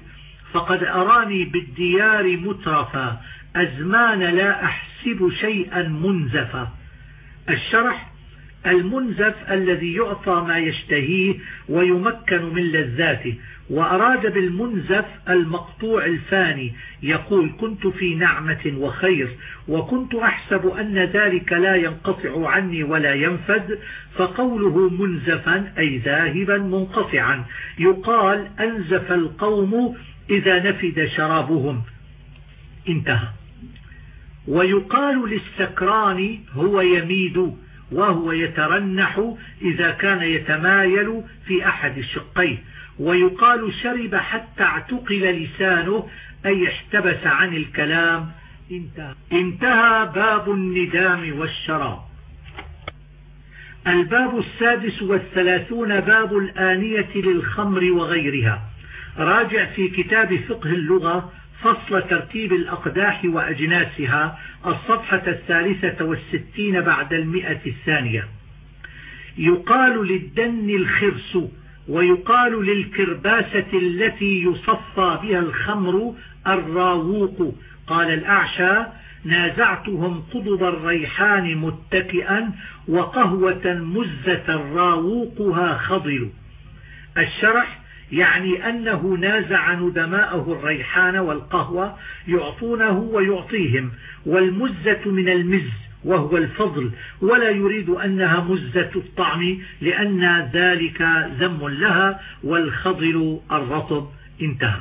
فقد أراني بالديار مترفا أزمان لا أحسب شيئا منزفا. الشرح المنزف الذي يعطى ما يشتهيه ويمكن من لذاته. وأراد بالمنزف المقطوع الفاني يقول كنت في نعمة وخير وكنت أحسب أن ذلك لا ينقطع عني ولا ينفد فقوله منزفا أي ذاهبا منقطعا. يقال أنزف القوم إذا نفد شرابهم. انتهى. ويقال للسكران هو يميد. وهو يترنح إذا كان يتمايل في أحد الشقين. ويقال شرب حتى اعتقل لسانه أي احتبس عن الكلام. انتهى, انتهى باب الندام والشراب. الباب السادس والثلاثون باب الآنية للخمر وغيرها. راجع في كتاب فقه اللغة فصل ترتيب الأقداح وأجناسها الصفحة الثالثة والستين بعد المئة الثانية. يقال للدن الخرس ويقال للكرباسة التي يصفى بها الخمر الراووق. قال الأعشى نازعتهم قضب الريحان متكئا وقهوة مزة راووقها خضل الشرح يعني أنه نازع ندماءه الريحان والقهوة يعطونه ويعطيهم والمزة من المز وهو الفضل ولا يريد أنها مزة الطعم لأن ذلك ذم لها والخضل الرطب انتهى.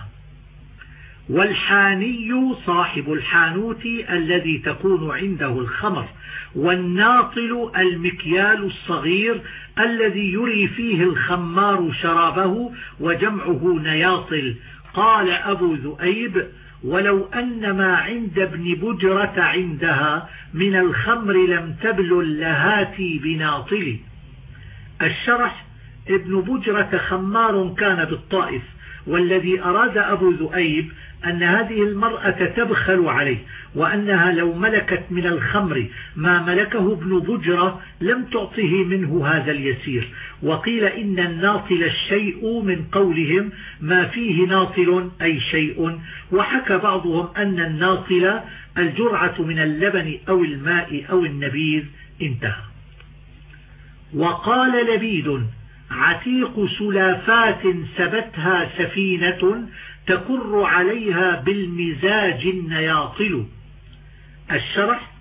والحاني صاحب الحانوت الذي تكون عنده الخمر والناطل المكيال الصغير الذي يري فيه الخمار شرابه وجمعه نياطل. قال أبو ذؤيب ولو أن ما عند ابن بجرة عندها من الخمر لم تبل اللهاتي بناطل. الشرح ابن بجرة خمار كان بالطائف والذي أراد أبو ذؤيب أن هذه المرأة تبخل عليه وأنها لو ملكت من الخمر ما ملكه ابن بجرة لم تعطه منه هذا اليسير. وقيل إن الناطل الشيء من قولهم ما فيه ناطل أي شيء. وحكى بعضهم أن الناطل الجرعة من اللبن أو الماء أو النبيذ. انتهى. وقال لبيد عتيق سلافات سبتها سفينة تكر عليها بالمزاج النياطل. الشرح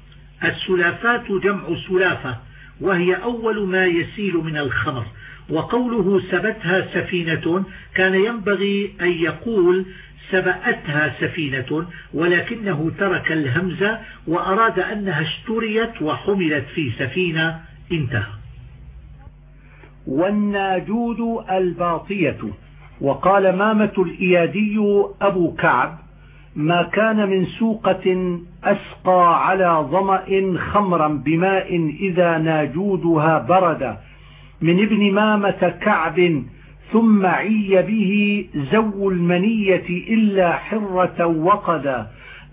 السلافات جمع سلافة وهي أول ما يسيل من الخمر. وقوله سبتها سفينة كان ينبغي أن يقول سبأتها سفينة ولكنه ترك الهمزة وأراد أنها اشتريت وحملت في سفينة. انتهى. والناجود الباطية. وقال مامة الإيادي أبو كعب ما كان من سوقة أسقى على ظمأ خمرا بماء إذا ناجودها برد من ابن مامة كعب ثم عي به زو المنية إلا حرة وقدا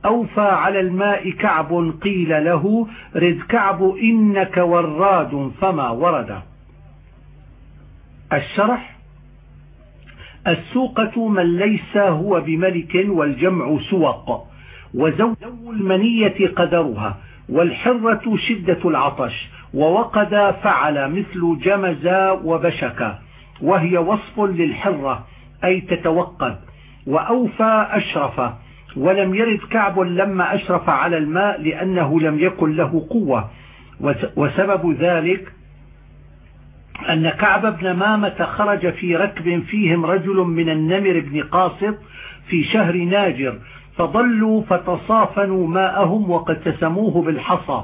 أوفى على الماء كعب قيل له رد كعب إنك وراد فما ورد. الشرح السوقة من ليس هو بملك والجمع سوق وزو المنية قدرها والحرة شدة العطش ووقد فعل مثل جمز وبشك وهي وصف للحرة أي تتوقد وأوفى أشرف ولم يرد كعب لما أشرف على الماء لأنه لم يكن له قوة وسبب ذلك أن كعب بن مامة خرج في ركب فيهم رجل من النمر بن قاسط في شهر ناجر فضلوا فتصافنوا ماءهم واقتسموه بالحصى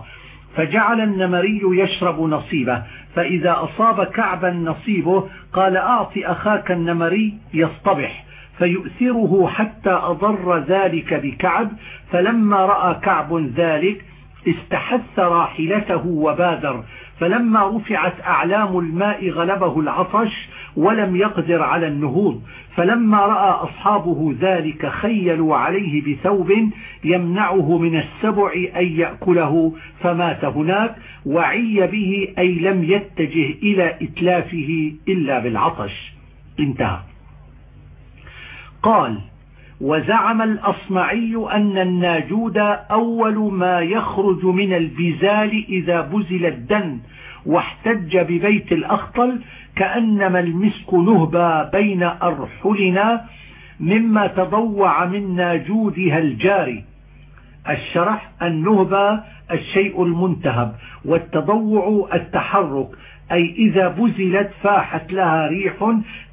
فجعل النمري يشرب نصيبه فإذا أصاب كعبا نصيبه قال أعط أخاك النمري يصطبح فيؤثره حتى أضر ذلك بكعب فلما رأى كعب ذلك استحث راحلته وبادر فلما رفعت أعلام الماء غلبه العطش ولم يقدر على النهوض. فلما رأى أصحابه ذلك خيلوا عليه بثوب يمنعه من السبع أن يأكله فمات هناك وعي به أي لم يتجه إلى إتلافه إلا بالعطش. انتهى. قال وزعم الأصمعي أن الناجود أول ما يخرج من البزال إذا بزل الدن واحتج ببيت الأخطل كأنما المسك نهبى بين أرحلنا مما تضوع من ناجودها الجاري الشرح النهبى الشيء المنتهب والتضوع التحرك أي إذا بزلت فاحت لها ريح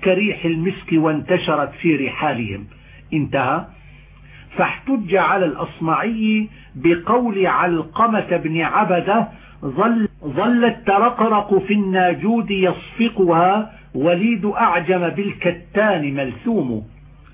كريح المسك وانتشرت في رحالهم. انتهى. فاحتج على الأصمعي بقول علقمة بن عبدة ظل ظلت ترقرق في الناجود يصفقها وليد أعجم بالكتان ملثوم.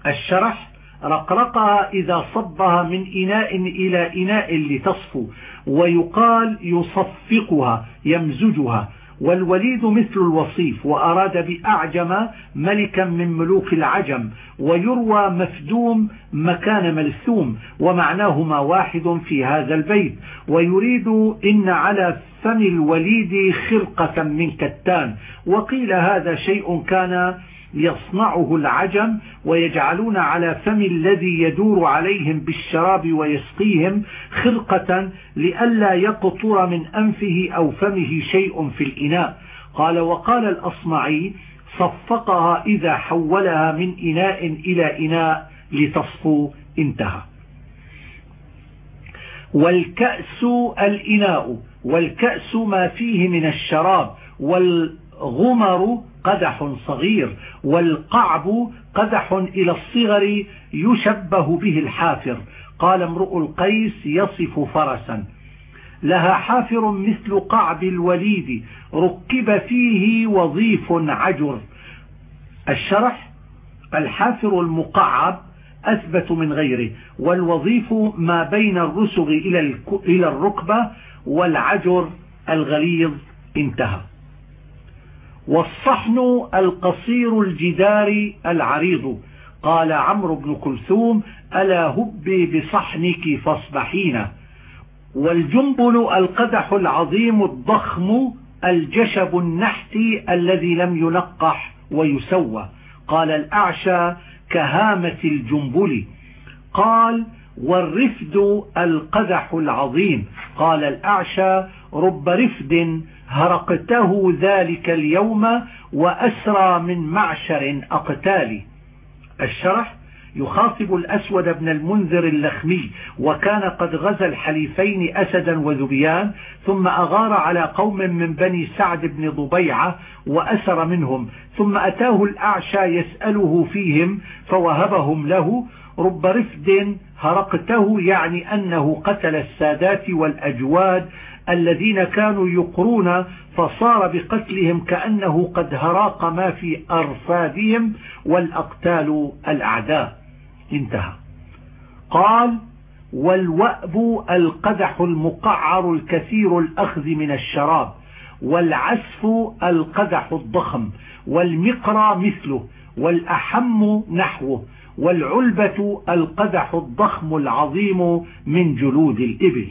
الشرح رقرقها إذا صبها من إناء إلى إناء لتصفو ويقال يصفقها يمزجها. والوليد مثل الوصيف وأراد بأعجم ملكا من ملوك العجم ويروى مفدوم مكان ملثوم ومعناهما واحد في هذا البيت. ويريد إن على فم الوليد خرقة من كتان. وقيل هذا شيء كان يصنعه العجم ويجعلون على فم الذي يدور عليهم بالشراب ويسقيهم خرقة لئلا يقطر من أنفه أو فمه شيء في الإناء. قال وقال الأصمعي صفقها إذا حولها من إناء إلى إناء لتصفو انتهى. والكأس الإناء والكأس ما فيه من الشراب والغمر قدح صغير والقعب قدح إلى الصغر يشبه به الحافر. قال امرؤ القيس يصف فرسا. لها حافر مثل قعب الوليد ركب فيه وظيف عجر. الشرح الحافر المقعب أثبت من غيره والوظيف ما بين الرسغ إلى الركبة والعجر الغليظ انتهى. والصحن القصير الجدار العريض. قال عمرو بن كلثوم ألا هبي بصحنك فاصبحين والجنبل القدح العظيم الضخم الجشب النحتي الذي لم ينقح ويسوى. قال الأعشى كهامة الجنبل. قال والرفد القدح العظيم. قال الأعشى رب رفد هرقته ذلك اليوم وأسرى من معشر أقتال الشرح يخاطب الأسود بن المنذر اللخمي وكان قد غزا الحليفين أسدا وذبيان ثم أغار على قوم من بني سعد بن ضبيعة وأسر منهم ثم أتاه الأعشى يسأله فيهم فوهبهم له رب رفد هرقته يعني أنه قتل السادات والأجواد الذين كانوا يقرون فصار بقتلهم كأنه قد هراق ما في أرفادهم والأقتال الأعداء. انتهى. قال والوأب القدح المقعر الكثير الأخذ من الشراب والعسف القدح الضخم والمقرى مثله والأحم نحوه والعلبة القدح الضخم العظيم من جلود الإبل.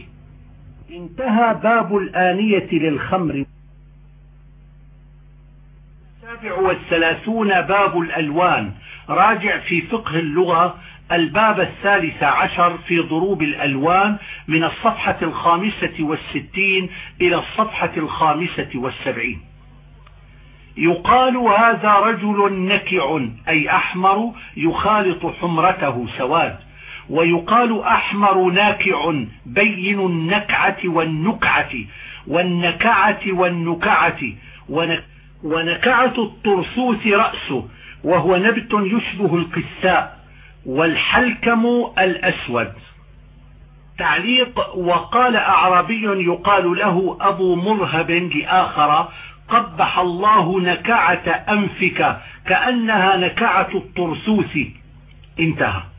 انتهى باب الآنية للخمر. السابع والثلاثون باب الألوان. راجع في فقه اللغة الباب الثالث عشر في ضروب الألوان من الصفحة الخامسة والستين إلى الصفحة الخامسة والسبعين. يقال هذا رجل نكع أي أحمر يخالط حمرته سواد. ويقال أحمر ناكع بين النكعة والنكعة والنكعة والنكعة ونكعة الطرسوس رأسه وهو نبت يشبه القساء والحلكم الأسود. تعليق وقال أعرابي يقال له أبو مرهب لآخر قبح الله نكعة أنفك كأنها نكعة الطرسوس. انتهى.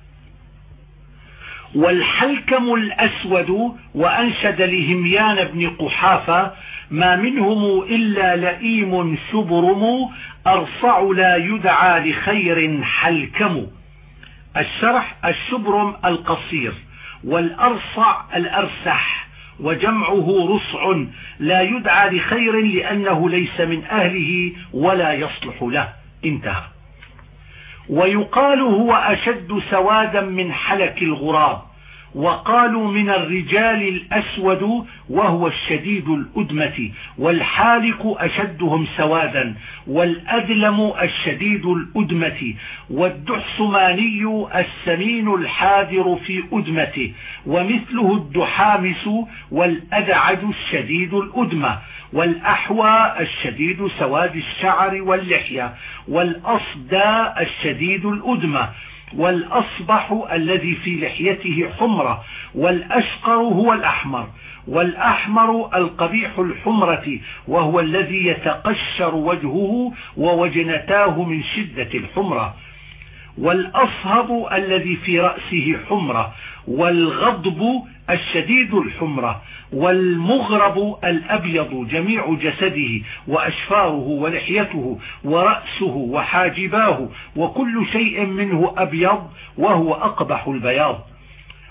والحلكم الأسود وأنشد لهميان بن قحافة ما منهم إلا لئيم شبرم أرصع لا يدعى لخير حلكم. الشرح الشبرم القصير والأرصع الأرسح وجمعه رصع لا يدعى لخير لأنه ليس من أهله ولا يصلح له. انتهى. ويقال هو أشد سوادا من حلك الغراب وقالوا من الرجال الأسود وهو الشديد الأدمة والحالك أشدهم سوادا والأدلم الشديد الأدمة والدحسماني السمين الحاذر في أدمته ومثله الدحامس والأدعج الشديد الأدمة والأحوى الشديد سواد الشعر واللحية والأصدى الشديد الأدمة والأصبح الذي في لحيته حمرة والأشقر هو الأحمر والأحمر القبيح الحمرة وهو الذي يتقشر وجهه ووجنتاه من شدة الحمرة. والأصهب الذي في رأسه حمرة والغضب الشديد الحمرة والمغرب الأبيض جميع جسده وأشفاره ولحيته ورأسه وحاجباه وكل شيء منه أبيض وهو أقبح البياض.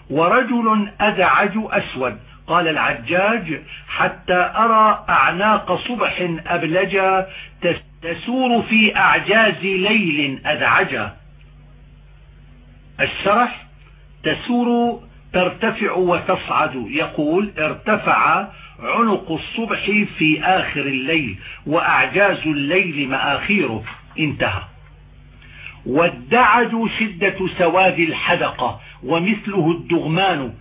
ورجل أدعج أسود قال العجاج حتى أرى أعناق صبح أبلجا تسور في أعجاز ليل أدعجا الشرح تسور ترتفع وتصعد. يقول ارتفع عنق الصبح في آخر الليل وأعجاز الليل مآخيره. انتهى. والدعج شدة سواد الحدقة ومثله الدغمان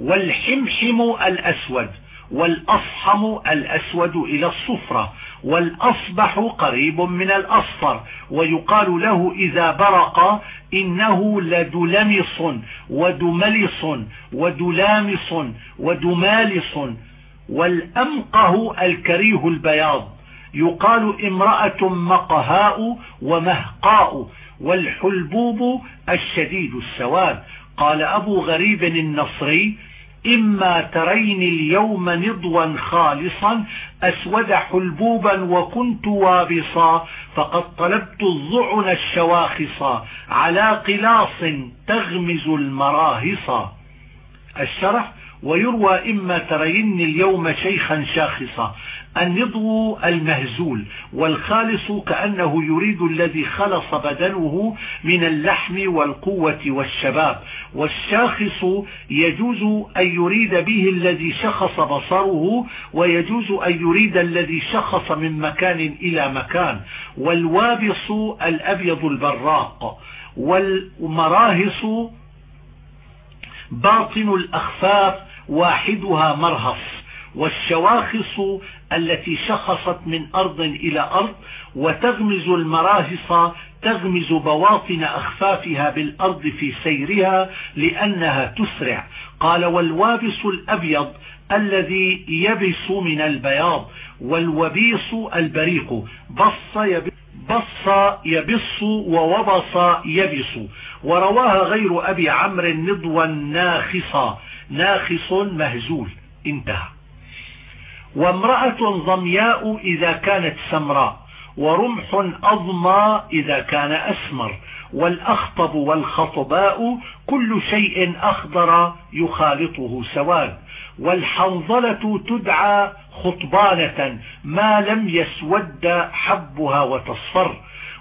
والحمحم الأسود والأصحم الأسود إلى الصفرة والأصبح قريب من الأصفر. ويقال له إذا برق إنه لدلمص ودملص ودلامص ودمالص والأمقه الكريه البياض. يقال امرأة مقهاء ومهقاء. والحلبوب الشديد السواد. قال أبو غريب النصري إما ترين اليوم نضوا خالصا أسود حلبوبا وكنت وابصا فقد طلبت الظعن الشواخصا على قلاص تغمز المراهصا الشرح ويروى إما ترين اليوم شيخا شاخصا النضو المهزول والخالص كأنه يريد الذي خلص بدنه من اللحم والقوة والشباب. والشاخص يجوز أن يريد به الذي شخص بصره ويجوز أن يريد الذي شخص من مكان إلى مكان. والوابص الأبيض البراق والمراهص باطن الأخفاف واحدها مرهص. والشواخص التي شخصت من أرض إلى أرض وتغمز المراهص تغمز بواطن أخفافها بالأرض في سيرها لأنها تسرع. قال والوابس الأبيض الذي يبس من البياض والوبيص البريق بص يبس بص يبص ووبص يبص ورواها غير أبي عمرو نضوا ناخصا ناخص مهزول. انتهى. وامرأة ضمياء إذا كانت سمراء ورمح أضمى إذا كان أسمر والأخطب والخطباء كل شيء أخضر يخالطه سواد والحنظلة تدعى خطبانة ما لم يسود حبها وتصفر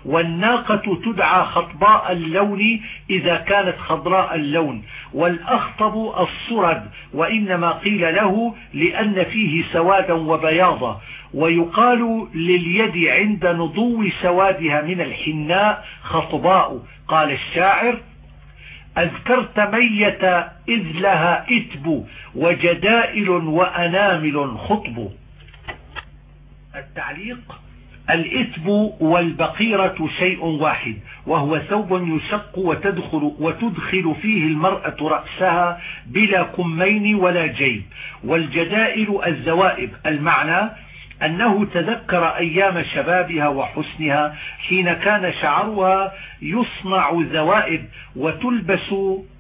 والناقة تدعى خطباء اللون إذا كانت خضراء اللون والأخطب الصرد وإنما قيل له لأن فيه سوادا وبياضا ويقال لليد عند نضو سوادها من الحناء خطباء. قال الشاعر أذكرت مية إذ لها إتب وجدائل وأنامل خطب. التعليق الإثب والبقيرة شيء واحد وهو ثوب يشق وتدخل, وتدخل فيه المرأة رأسها بلا كمين ولا جيب. والجدائل الزوائب المعنى أنه تذكر أيام شبابها وحسنها حين كان شعرها يصنع ذوائب وتلبس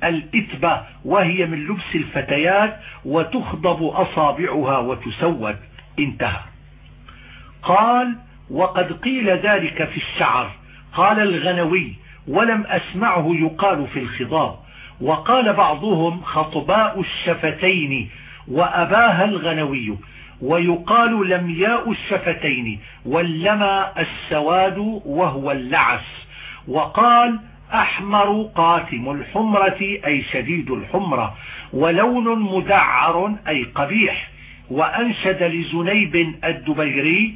الإتبة وهي من لبس الفتيات وتخضب أصابعها وتسود. انتهى. قال وقد قيل ذلك في الشعر. قال الغنوي ولم أسمعه يقال في الخضاب وقال بعضهم خطباء الشفتين وأباها الغنوي ويقال لمياء الشفتين واللمى السواد وهو اللعس وقال أحمر قاتم الحمرة أي شديد الحمرة ولون مدعر أي قبيح وأنشد لزنيب الدبيري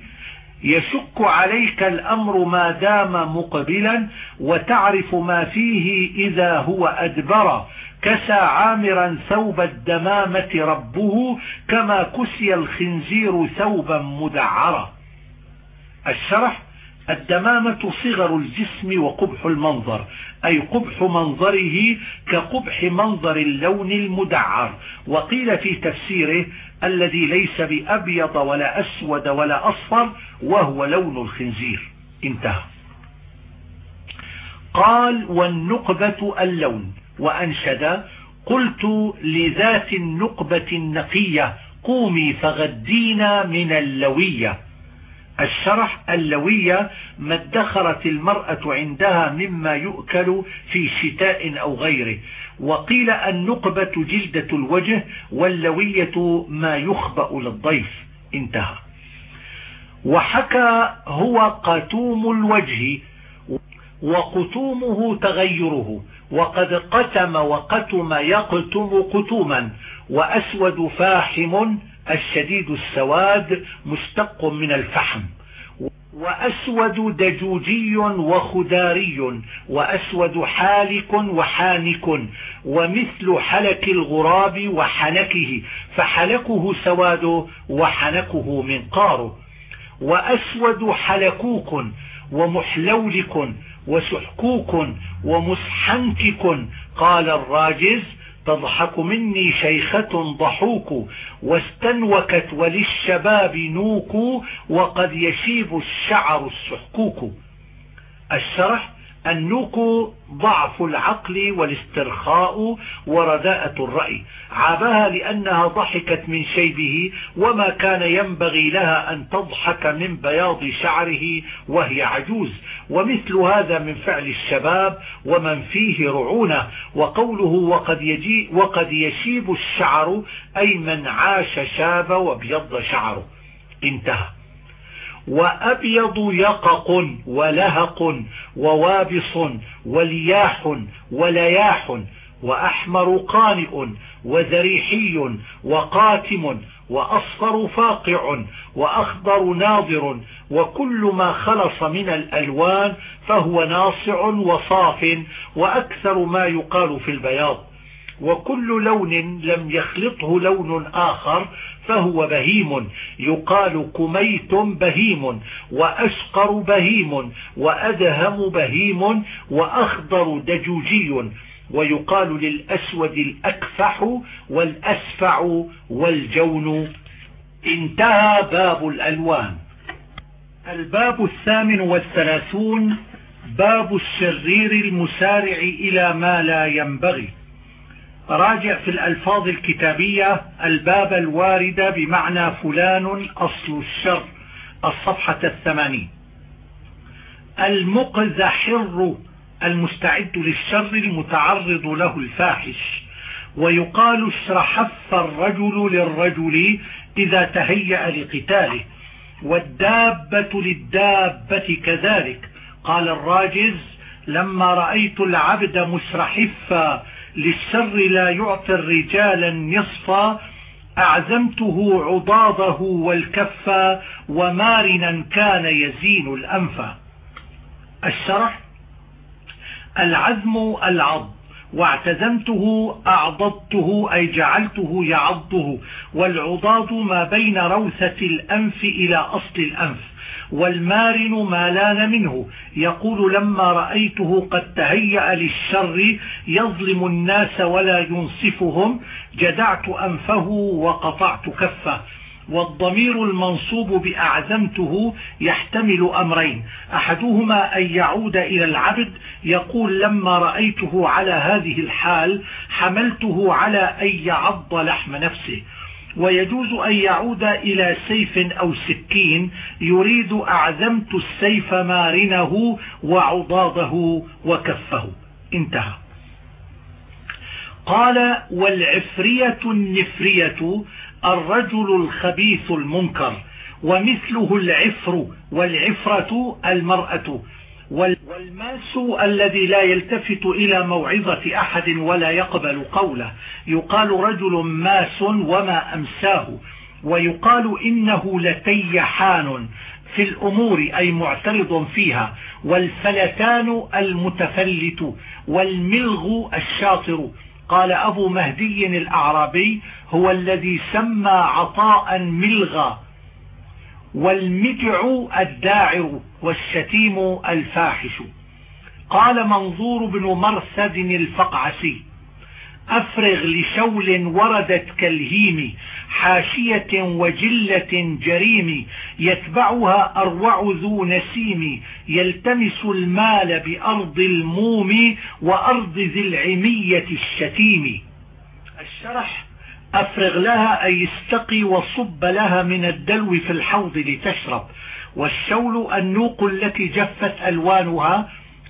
يشك عليك الأمر ما دام مقبلا وتعرف ما فيه إذا هو أدبر. كسى عامرا ثوب الدمامة ربه كما كسي الخنزير ثوبا مدعرا الشرح الدمامة صغر الجسم وقبح المنظر أي قبح منظره كقبح منظر اللون المدعر. وقيل في تفسيره الذي ليس بأبيض ولا أسود ولا أصفر وهو لون الخنزير. انتهى. قال والنقبة اللون. وأنشد قلت لذات النقبة النقية قومي فغدينا من اللوية. الشرح اللوية ما ادخرت المرأة عندها مما يؤكل في شتاء أو غيره. وقيل النقبة جلدة الوجه واللوية ما يخبأ للضيف. انتهى. وحكى هو قتوم الوجه وقتومه تغيره. وقد قتم وقتم يقتم قتوما. وأسود فاحم الشديد السواد مشتق من الفحم وأسود دجوجي وخداري وأسود حالك وحانك ومثل حلك الغراب وحنكه فحلكه سواد وحنكه منقار وأسود حلكوك ومحلولك وسحكوك ومسحنكك قال الراجز تضحك مني شيخة ضحوك واستنوكت وللشباب نوك وقد يشيب الشعر السحكوك. الشرح النوك ضعف العقل والاسترخاء ورداءة الرأي. عابها لأنها ضحكت من شيبه وما كان ينبغي لها أن تضحك من بياض شعره وهي عجوز. ومثل هذا من فعل الشباب ومن فيه رعونة. وقوله وقد, يجي وقد يشيب الشعر أي من عاش شاب وابيض شعره. انتهى. وأبيض يقق ولهق ووابص ولياح ولياح وأحمر قانئ وزريحي وقاتم وأصفر فاقع وأخضر ناظر وكل ما خلص من الألوان فهو ناصع وصاف وأكثر ما يقال في البياض وكل لون لم يخلطه لون آخر فهو بهيم. يقال كميت بهيم وأشقر بهيم وأدهم بهيم وأخضر دجوجي. ويقال للأسود الأكفح والأسفع والجون. انتهى باب الألوان. الباب الثامن والثلاثون باب الشرير المسارع إلى ما لا ينبغي. راجع في الألفاظ الكتابية الباب الواردة بمعنى فلان أصل الشر الصفحة الثمانين. المقزحر المستعد للشر المتعرض له الفاحش ويقال اشرحف الرجل للرجل إذا تهيأ لقتاله والدابة للدابة كذلك. قال الراجز لما رأيت العبد مسرحفا للشر لا يعطي الرجال النصف أعزمته عضاضه والكفا ومارنا كان يزين الأنف. الشرح العزم العض واعتزمته أعضدته أي جعلته يعضه والعضاض ما بين روثة الأنف إلى أصل الأنف. والمارن ما لأن منه. يقول لما رأيته قد تهيأ للشر يظلم الناس ولا ينصفهم جدعت أنفه وقطعت كفه. والضمير المنصوب بأعزمته يحتمل أمرين. أحدهما أن يعود إلى العبد يقول لما رأيته على هذه الحال حملته على أن يعض لحم نفسه. ويجوز أن يعود إلى سيف أو سكين يريد أعزمت السيف مارنه وعضاضه وكفه. انتهى. قال والعفرية النفرية الرجل الخبيث المنكر ومثله العفر والعفرة المرأة. والماس الذي لا يلتفت إلى موعظة أحد ولا يقبل قوله. يقال رجل ماس وما أمساه ويقال إنه لتيحان في الأمور أي معترض فيها. والفلتان المتفلت والملغ الشاطر. قال أبو مهدي الأعرابي هو الذي سمى عطاء ملغا. والمجع الداعر والشتيم الفاحش. قال منظور بن مرثد الفقعسي أفرغ لشول وردت كالهيم حاشية وجلة جريم يتبعها أروع ذو نسيم يلتمس المال بأرض الموم وأرض ذي العمية الشتيم. الشرح أفرغ لها أي استقي وصب لها من الدلو في الحوض لتشرب. والشول النوق التي جفت ألوانها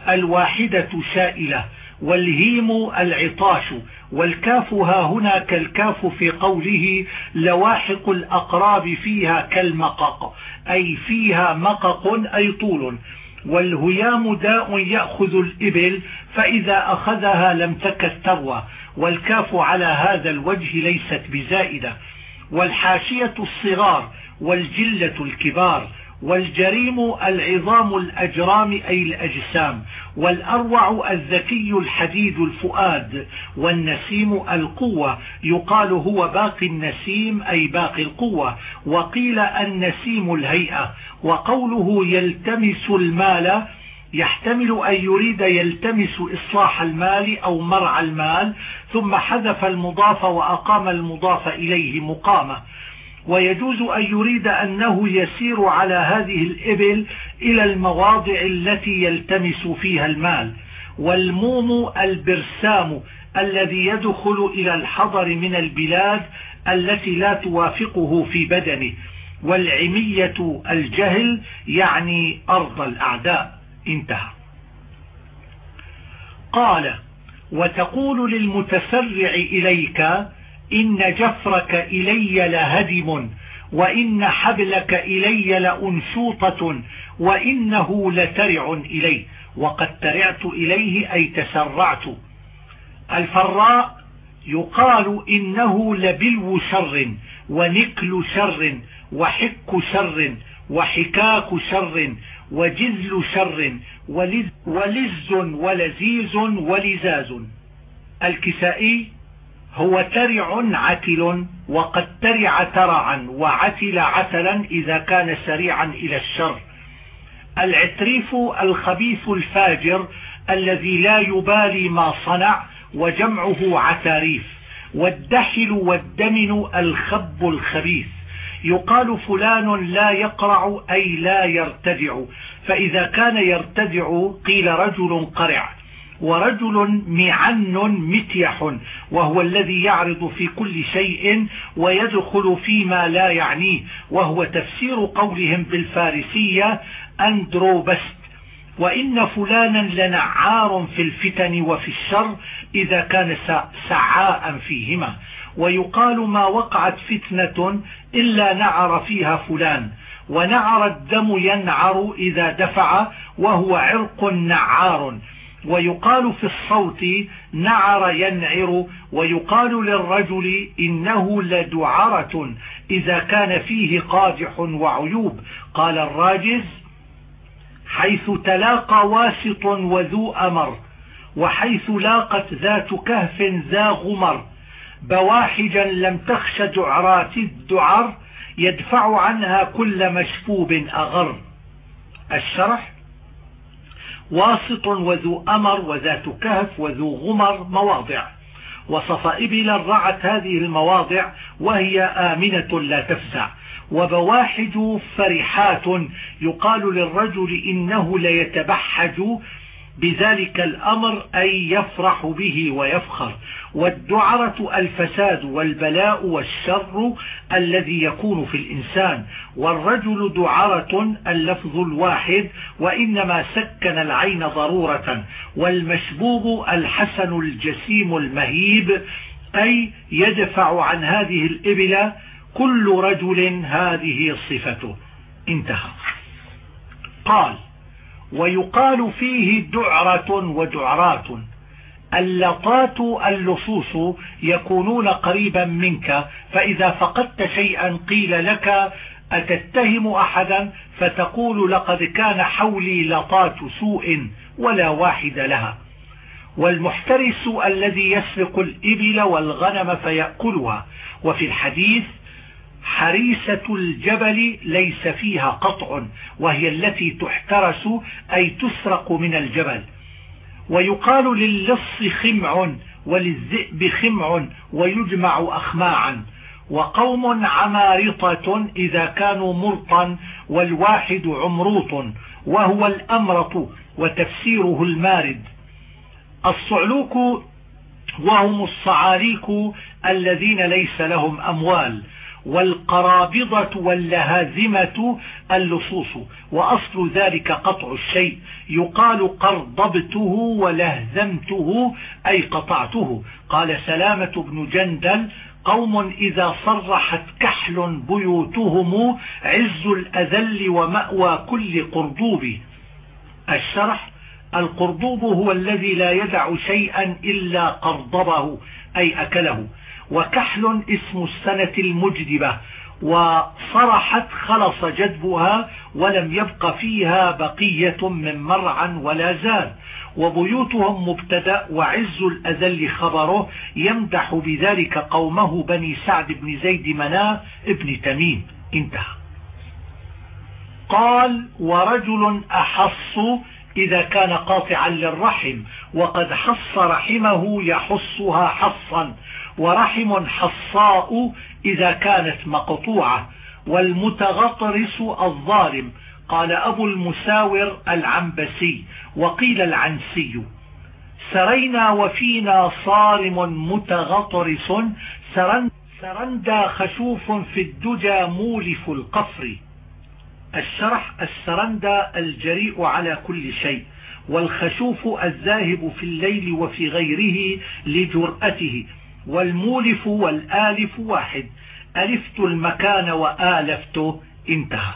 الواحدة سائلة والهيم العطاش والكاف ها هنا كالكاف في قوله لواحق الأقراب فيها كالمقق أي فيها مقق أي طول. والهيام داء يأخذ الإبل فإذا أخذها لم تكد تروى. والكاف على هذا الوجه ليست بزائدة. والحاشية الصغار والجلة الكبار والجريم العظام الأجرام أي الأجسام والأروع الذكي الحديد الفؤاد والنسيم القوة يقال هو باقي النسيم أي باقي القوة وقيل النسيم الهيئة وقوله يلتمس المال يحتمل أن يريد يلتمس إصلاح المال أو مرعى المال ثم حذف المضاف وأقام المضاف إليه مقامة. ويجوز أن يريد أنه يسير على هذه الإبل إلى المواضع التي يلتمس فيها المال. والموم البرسام الذي يدخل إلى الحضر من البلاد التي لا توافقه في بدنه. والعمية الجهل يعني أرض الأعداء. انتهى. قال وتقول للمتسرع إليك إن جفرك إلي لهدم وإن حبلك إلي لأنشوطة وإنه لترع إلي وقد ترعت إليه أي تسرعت. الفراء يقال إنه لبلو شر ونكل شر وحك شر وحكاك شر وجزل شر ولز, ولز ولزيز ولزاز. الكسائي هو ترع عتل وقد ترع ترعا وعتل عتلا إذا كان سريعا إلى الشر. العتريف الخبيث الفاجر الذي لا يبالي ما صنع وجمعه عتاريف. والدحل والدمن الخب الخبيث. يقال فلان لا يقرع أي لا يرتدع. فإذا كان يرتدع قيل رجل قرع ورجل معن متيح وهو الذي يعرض في كل شيء ويدخل فيما لا يعنيه وهو تفسير قولهم بالفارسية أندروبست. وإن فلانا لنعار في الفتن وفي الشر إذا كان سعاء فيهما. ويقال ما وقعت فتنة إلا نعر فيها فلان ونعر الدم ينعر إذا دفع وهو عرق نعار. ويقال في الصوت نعر ينعر ويقال للرجل إنه لدعرة إذا كان فيه قادح وعيوب. قال الراجز حيث تلاقى واسط وذو أمر وحيث لاقت ذات كهف ذا غمر. بواحجا لم تخش دعرات الدعر يدفع عنها كل مشفوب أغر. الشرح واسط وذو أمر وذات كهف وذو غمر مواضع. وصف إبلا رعت هذه المواضع وهي آمنة لا تفزع. وبواحج فرحات يقال للرجل إنه ليتبحج بذلك الأمر أي يفرح به ويفخر. والدعرة الفساد والبلاء والشر الذي يكون في الإنسان. والرجل دعرة اللفظ الواحد وإنما سكن العين ضرورة. والمشبوب الحسن الجسيم المهيب أي يدفع عن هذه الإبل كل رجل هذه صفته. انتهى. قال ويقال فيه دعرة ودعرات. اللطات اللصوص يكونون قريبا منك فإذا فقدت شيئا قيل لك أتتهم أحدا؟ فتقول لقد كان حولي لطات سوء ولا واحد لها. والمحترس الذي يسرق الإبل والغنم فيأكلها. وفي الحديث حريسة الجبل ليس فيها قطع وهي التي تحترس أي تسرق من الجبل. ويقال للص خمع وللذئب خمع ويجمع أخماعا. وقوم عمارطة إذا كانوا مرطا والواحد عمروط وهو الأمرط وتفسيره المارد. الصعلوك وهم الصعاليك الذين ليس لهم أموال. والقرابضة واللهازمة اللصوص وأصل ذلك قطع الشيء يقال قرضبته ولهزمته أي قطعته. قال سلامة بن جندل قوم إذا صرحت كحل بيوتهم عز الأذل ومأوى كل قرضوب. الشرح القرضوب هو الذي لا يدع شيئا إلا قرضبه أي أكله. وكحل اسم السنة المجدبة وصرحت خلص جدبها ولم يبق فيها بقية من مرعى ولا زاد وبيوتهم مبتدأ وعز الأذل خبره يمدح بذلك قومه بني سعد بن زيد مناه ابن تميم. انتهى. قال ورجل أحص إذا كان قاطعا للرحم وقد حص رحمه يحصها حصا ورحم حصاء إذا كانت مقطوعة والمتغطرس الظالم. قال أبو المساور العنبسي وقيل العنسي سرينا وفينا صارم متغطرس سرندا خشوف في الدجى مولف القفر. الشرح السرندا الجريء على كل شيء والخشوف الذاهب في الليل وفي غيره لجرأته. والمولف والآلف واحد. ألفت المكان وآلفته انتهى.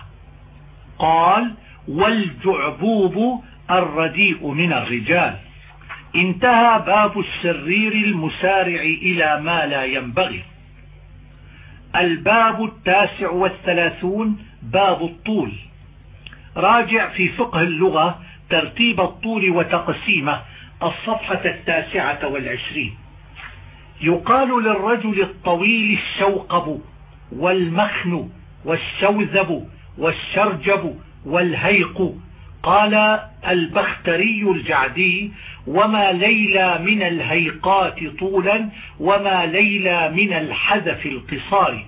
قال والجعبوب الرديء من الرجال. انتهى باب السرير المسارع إلى ما لا ينبغي. الباب التاسع والثلاثون باب الطول. راجع في فقه اللغة ترتيب الطول وتقسيمه. الصفحة التاسعة والعشرين. يقال للرجل الطويل الشوقب والمخن والشوذب والشرجب والهيق. قال البختري الجعدي وما ليلى من الهيقات طولا وما ليلى من الحذف القصار.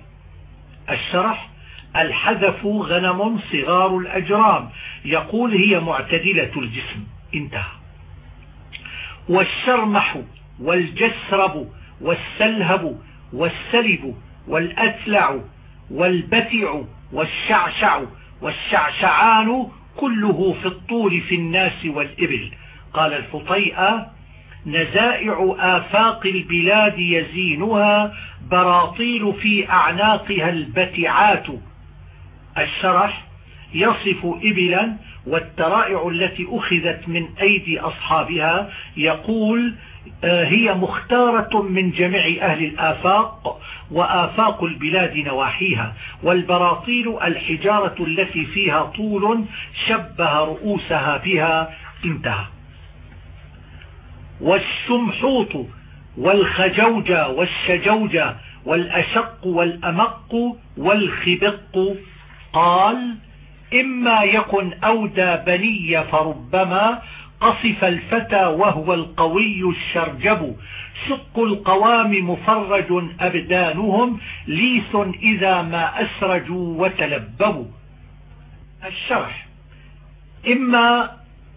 الشرح الحذف غنم صغار الأجرام. يقول هي معتدلة الجسم. انتهى. والشرمح والجسرب والسلهب والسلب والأتلع والبتع والشعشع والشعشعان كله في الطول في الناس والإبل. قال الفطيئة نزائع آفاق البلاد يزينها براطيل في أعناقها البتعات. الشرح يصف إبلا والترائع التي أخذت من أيدي أصحابها يقول هي مختارة من جميع أهل الآفاق وآفاق البلاد نواحيها والبراطيل الحجارة التي فيها طول شبه رؤوسها بها انتهى. والسمحوط والخجوجة والشجوجة والأشق والأمق والخبق قال إما يكن أودى بني فربما قصف الفتى وهو القوي الشرجب. شق القوام مفرج أبدانهم ليث إذا ما أسرجوا وتلببوا. الشرح. إما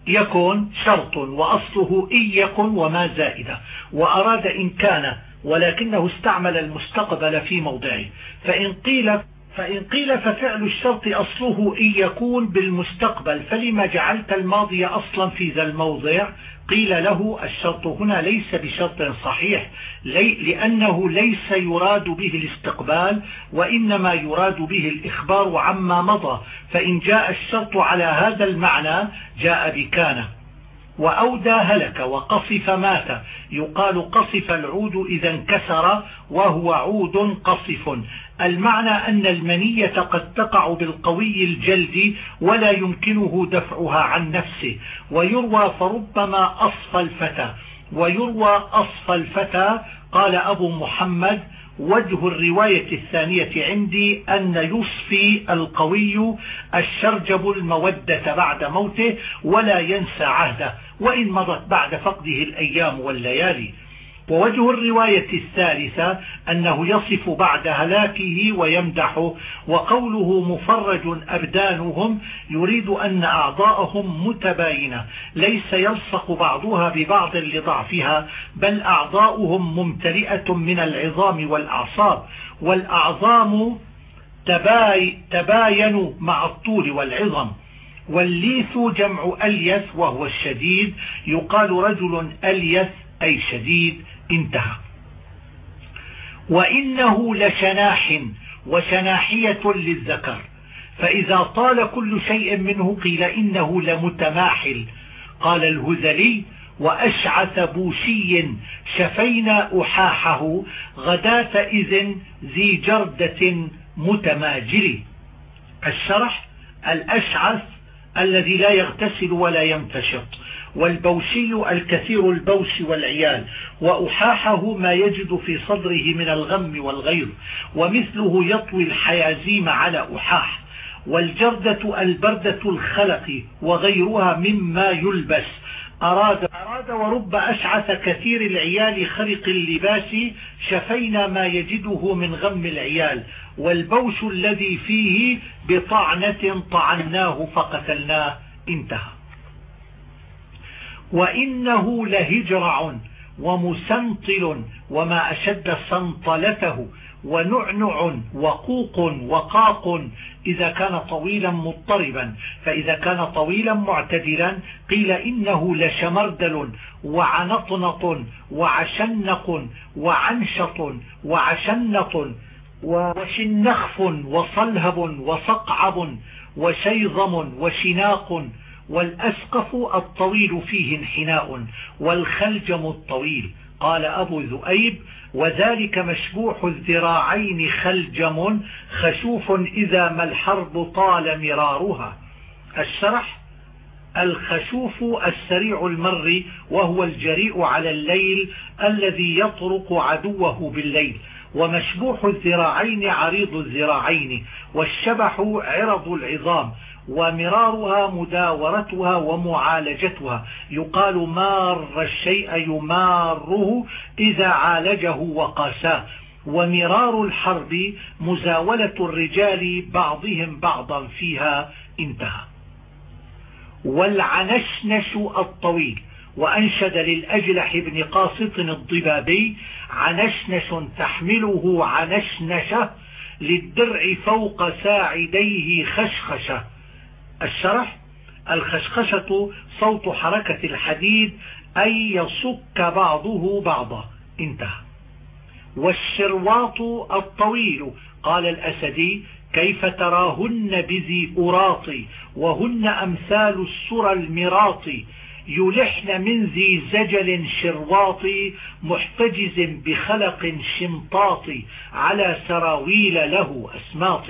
يكون شرط وأصله إن يكن وما زائدة وأراد إن كان ولكنه استعمل المستقبل في موضعه. فإن قيل فإن قيل ففعل الشرط أصله إن يكون بالمستقبل فلما جعلت الماضي أصلا في ذا الموضع؟ قيل له الشرط هنا ليس بشرط صحيح لي لأنه ليس يراد به الاستقبال وإنما يراد به الإخبار عما مضى فإن جاء الشرط على هذا المعنى جاء بكان. وأودى هلك وقصف مات. يقال قصف العود إذا انكسر وهو عود قصف. المعنى أن المنية قد تقع بالقوي الجلد ولا يمكنه دفعها عن نفسه ويروى فربما أصفى الفتى ويروى أصفى الفتى قال أبو محمد وجه الرواية الثانية عندي أن يصفي القوي الشرجب المودة بعد موته ولا ينسى عهده وإن مضت بعد فقده الأيام والليالي. ووجه الرواية الثالثة أنه يصف بعد هلاكه ويمدحه وقوله مفرج أبدانهم يريد أن أعضاءهم متباينة ليس يلصق بعضها ببعض لضعفها بل أعضاؤهم ممتلئة من العظام والأعصاب والأعظام تباي تباينوا مع الطول والعظم والليث جمع أليث وهو الشديد يقال رجل أليث أي شديد انتهى. وإنه لشناح وشناحية للذكر. فإذا طال كل شيء منه قيل إنه لمتماحل. قال الهذلي وأشعث بوشي شفينا أحاحه غداة إذن ذي جردة متماجل. الشرح الأشعث الذي لا يغتسل ولا ينتشط. والبوشي الكثير البوش والعيال وأحاحه ما يجد في صدره من الغم والغيظ ومثله يطوي الحيازيم على أحاح. والجردة البردة الخلق وغيرها مما يلبس. أراد, أراد ورب أشعث كثير العيال خرق اللباس شفينا ما يجده من غم العيال. والبوش الذي فيه بطعنة طعناه فقتلناه. انتهى. وإنه لهجرع ومسنطل وما أشد سنطلته ونعنع وقوق وقاق إذا كان طويلا مضطربا فإذا كان طويلا معتدلا قيل إنه لشمردل وعنطنط وعشنق وعنشط وعشنط وشنخف وصلهب وصقعب وشيظم وشناق والأسقف الطويل فيه انحناء والخلجم الطويل. قال أبو ذؤيب وذلك مشبوح الذراعين خلجم خشوف إذا ما الحرب طال مرارها. الشرح الخشوف السريع المر وهو الجريء على الليل الذي يطرق عدوه بالليل. ومشبوح الذراعين عريض الذراعين والشبح عرض العظام. ومرارها مداورتها ومعالجتها. يقال مار الشيء يماره إذا عالجه وقاساه. ومرار الحرب مزاولة الرجال بعضهم بعضا فيها انتهى. والعنشنش الطويل. وأنشد للأجلح بن قاسط الضبابي عنشنش تحمله عنشنشة للدرع فوق ساعديه خشخشة. الشرح الخشخشة صوت حركة الحديد أي يصك بعضه بعضا. انتهى. والشرواط الطويل قال الأسدي كيف تراهن بذي أراط وهن أمثال السرى المراط. يلحن من ذي زجل شرواط محتجز بخلق شمطاط على سراويل له أسماط.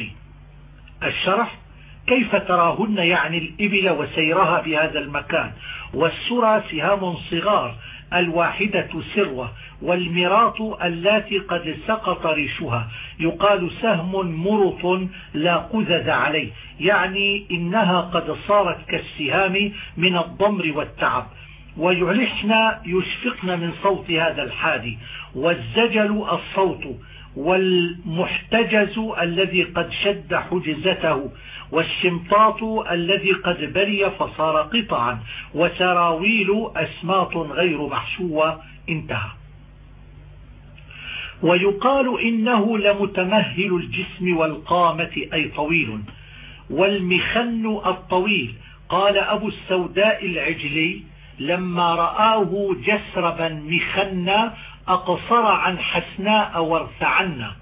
الشرح كيف تراهن يعني الإبل وسيرها بهذا المكان؟ والسرى سهام صغار الواحدة سروة والمراط التي قد سقط ريشها. يقال سهم مرط لا قذذ عليه يعني إنها قد صارت كالسهام من الضمر والتعب. ويعلحن يشفقن من صوت هذا الحادي. والزجل الصوت والمحتجز الذي قد شد حجزته. والشمطاط الذي قد بري فصار قطعا وسراويل أسماط غير محشوة انتهى. ويقال إنه لمتمهل الجسم والقامة أي طويل. والمخن الطويل قال أبو السوداء العجلي لما رآه جسربا مخنا أقصر عن حسناء وارتعنا.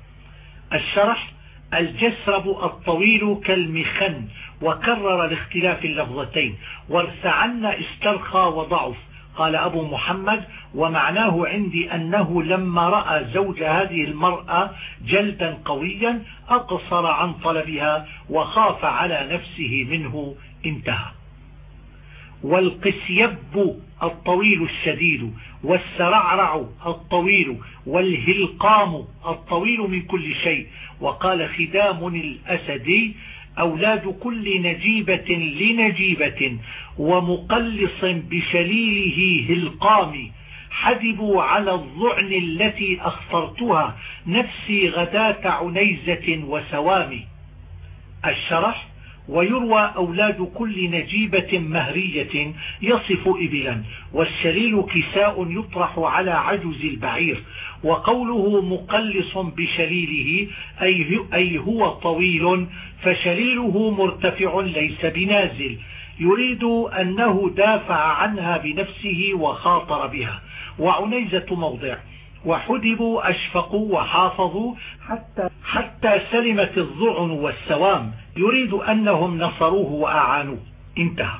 الشرح؟ الجسرب الطويل كالمخن وكرر لاختلاف اللفظتين وارتعن استرخى وضعف. قال أبو محمد ومعناه عندي أنه لما رأى زوج هذه المرأة جلدا قويا أقصر عن طلبها وخاف على نفسه منه انتهى. والقسيب الطويل الشديد والسرعرع الطويل والهلقام الطويل من كل شيء. وقال خدام الأسدي أولاد كل نجيبة لنجيبة ومقلص بشليله هلقام. حدبوا على الضعن التي أخطرتها نفسي غداة عنيزة وسوام. الشرح ويروى أولاد كل نجيبة مهرية يصف إبلا والشليل كساء يطرح على عجز البعير وقوله مقلص بشليله أي هو طويل فشليله مرتفع ليس بنازل يريد أنه دافع عنها بنفسه وخاطر بها. وعنيزة موضع. وحدبوا أشفقوا وحافظوا حتى, حتى سلمت الضعن والسوام. يريد أنهم نصروه وأعانوه. انتهى.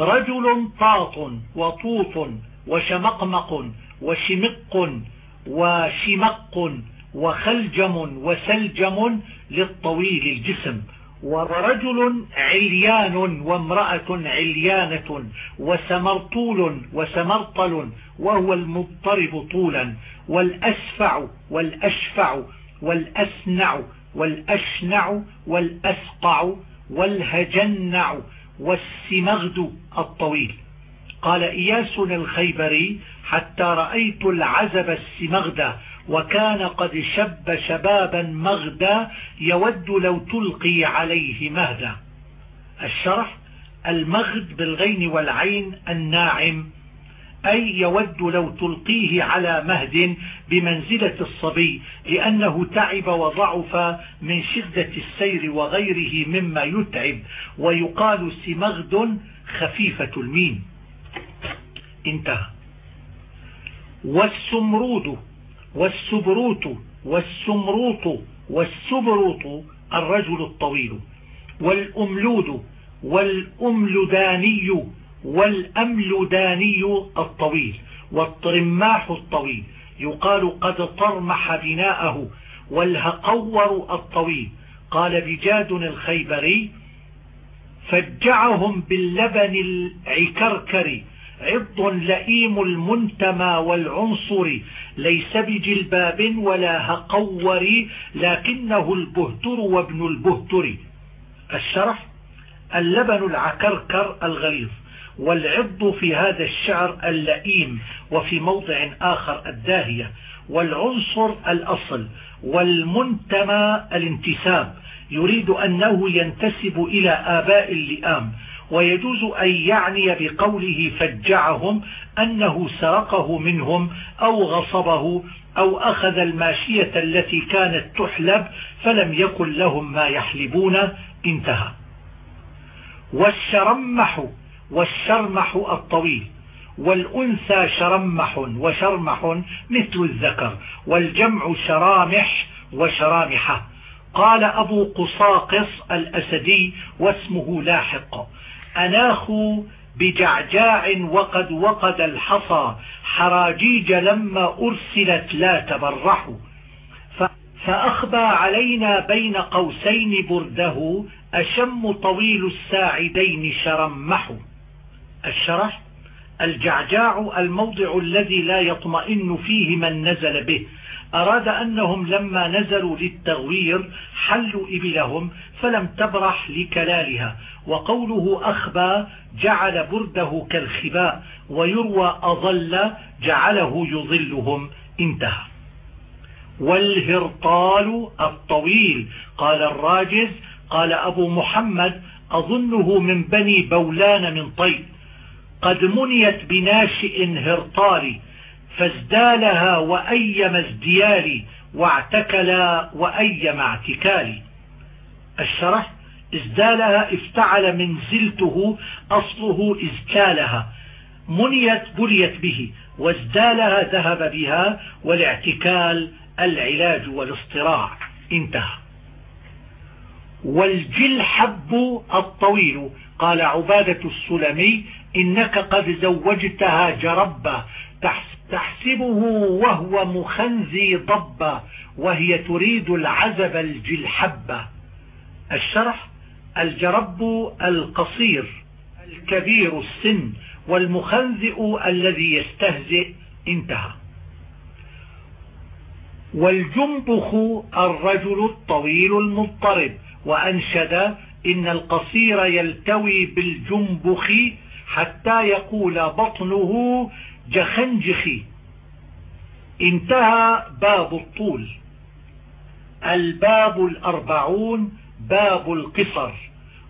رجل طاط وطوط وشمقمق وشمق وشمق وخلجم وسلجم للطويل الجسم. ورجل عليان وامرأة عليانة وسمرطول وسمرطل وهو المضطرب طولا والأسفع والأشفع والأسنع والأشنع والأسقع والهجنع والسمغد الطويل. قال إياس الخيبري حتى رأيت العزب السمغد وكان قد شب شبابا مغدا يود لو تلقي عليه مهدا. الشرح المغد بالغين والعين الناعم أي يود لو تلقيه على مهد بمنزلة الصبي لأنه تعب وضعف من شدة السير وغيره مما يتعب ويقال سمغد خفيفة الميم انتهى. والسمرود والسبروت والسمروط والسبروط الرجل الطويل والأملود والأملداني والأملداني الطويل والطرماح الطويل يقال قد طرمح بناءه والهقور الطويل. قال بجاد الخيبري فجعهم باللبن العكركر عض لئيم المنتمى والعنصر ليس بجلباب ولا هقور لكنه البهتر وابن البهتر. الشرح اللبن العكركر الغليظ والعض في هذا الشعر اللئيم وفي موضع آخر الداهية والعنصر الأصل والمنتمى الانتساب. يريد أنه ينتسب إلى آباء اللئام ويجوز أن يعني بقوله فجعهم أنه سرقه منهم أو غصبه أو أخذ الماشية التي كانت تحلب فلم يكن لهم ما يحلبون. انتهى. والشرمح والشرمح الطويل والأنثى شرمح وشرمح مثل الذكر والجمع شرامح وشرامحة. قال أبو قصاقص الأسدي واسمه لاحق. أناخ بجعجاع وقد وقد الحصى. حراجيج لما أرسلت لا تبرحوا فأخبى علينا بين قوسين برده. أشم طويل الساعدين شرمح. الشرح. الجعجاع الموضع الذي لا يطمئن فيه من نزل به. أراد أنهم لما نزلوا للتغوير حلوا إبلهم فلم تبرح لكلالها وقوله أخبى جعل برده كالخباء ويروى أظل جعله يظلهم انتهى. والهرطال الطويل قال الراجز قال أبو محمد أظنه من بني بولان من طيب قد منيت بناشئ هرطال فازدالها وأيم ازديالي واعتكلا وأيم اعتكالي. الشرح ازدالها افتعل من زلته أصله ازكالها. منيت بليت به وازدالها ذهب بها والاعتكال العلاج والاصطراع. انتهى. والجلحب الطويل قال عبادة السلمي إنك قد زوجتها جربا تحسبه وهو مخنزي ضبا وهي تريد العزب الجلحب الشرح الجرب القصير الكبير السن والمخنزئ الذي يستهزئ. انتهى. والجنبخ الرجل الطويل المضطرب. وأنشد إن القصير يلتوي بالجنبخ حتى يقول بطنه جخنجخي. انتهى باب الطول. الباب الأربعون باب القصر.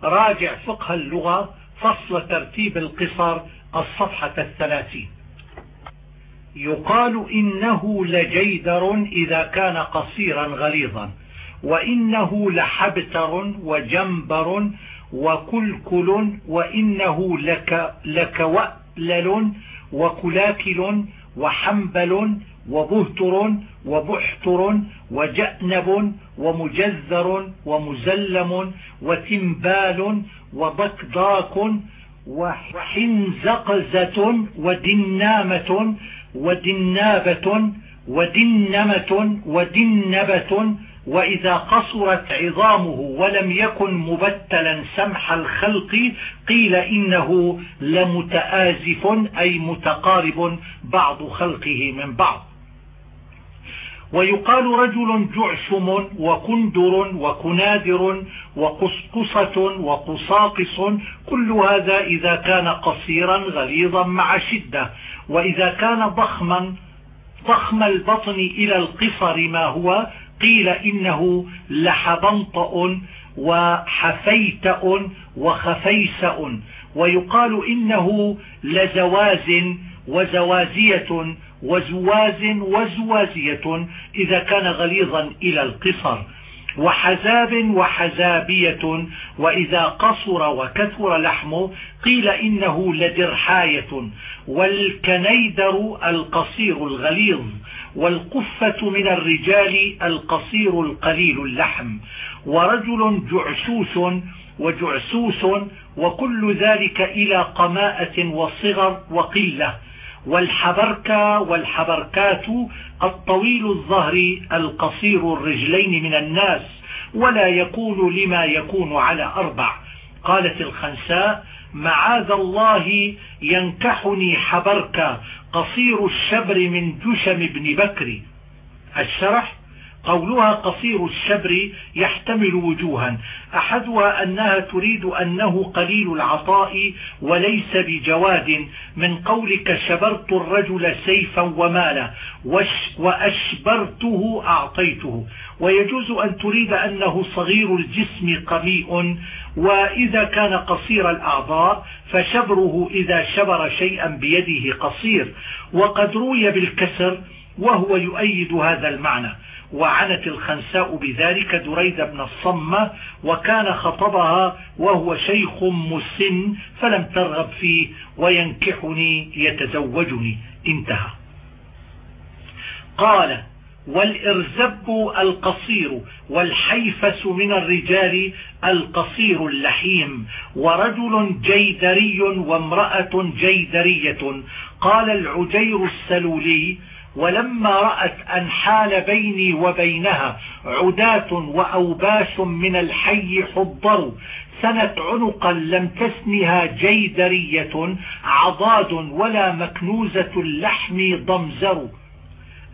راجع فقه اللغة فصل ترتيب القصر الصفحة الثلاثين. يقال إنه لجيدر إذا كان قصيرا غليظا وإنه لحبتر وجنبر وكلكل وإنه لك لكوألل وكلاكل وحنبل وبهتر وبحتر وجأنب ومجزر ومزلم وتنبال وضكضاك وحنزقزة ودنامة ودنابة ودنمة ودنبة وإذا قصرت عظامه ولم يكن مبتلا سمح الخلق قيل إنه لمتآزف أي متقارب بعض خلقه من بعض. ويقال رجل جعشم وكندر وكنادر وقصقصة وقصاقص كل هذا إذا كان قصيرا غليظا مع شدة. وإذا كان ضخما ضخم البطن إلى القصر ما هو؟ قيل إنه لحبنطأ وحفيتأ وخفيسأ ويقال إنه لزواز وزوازية وزواز وزوازية إذا كان غليظا إلى القصر وحزاب وحزابية وإذا قصر وكثر لحمه قيل إنه لدرحاية والكنيدر القصير الغليظ. والقفة من الرجال القصير القليل اللحم ورجل جعسوس وجعسوس وكل ذلك إلى قماءة وصغر وقلة. والحبركة والحبركات الطويل الظهر القصير الرجلين من الناس ولا يكون لما يكون على أربع. قالت الخنساء معاذ الله ينكحني حبرك قصير الشبر من جشم بن بكر. الشرح؟ قولها قصير الشبر يحتمل وجوها. أحدها أنها تريد أنه قليل العطاء وليس بجواد. من قولك شبرت الرجل سيفا ومالا وأشبرته أعطيته. ويجوز أن تريد أنه صغير الجسم قميء وإذا كان قصير الأعضاء فشبره إذا شبر شيئا بيده قصير. وقد روي بالكسر وهو يؤيد هذا المعنى. وعنت الخنساء بذلك دريد بن الصمة وكان خطبها وهو شيخ مسن فلم ترغب فيه وينكحني يتزوجني انتهى. قال والإرزب القصير والحيفس من الرجال القصير اللحيم ورجل جيدري وامرأة جيدرية. قال العجير السلولي ولما رأت أن حال بيني وبينها عداة وأوباش من الحي حضروا سنت عنقا لم تسنها جيدرية عضاد ولا مكنوزة اللحم ضمزر.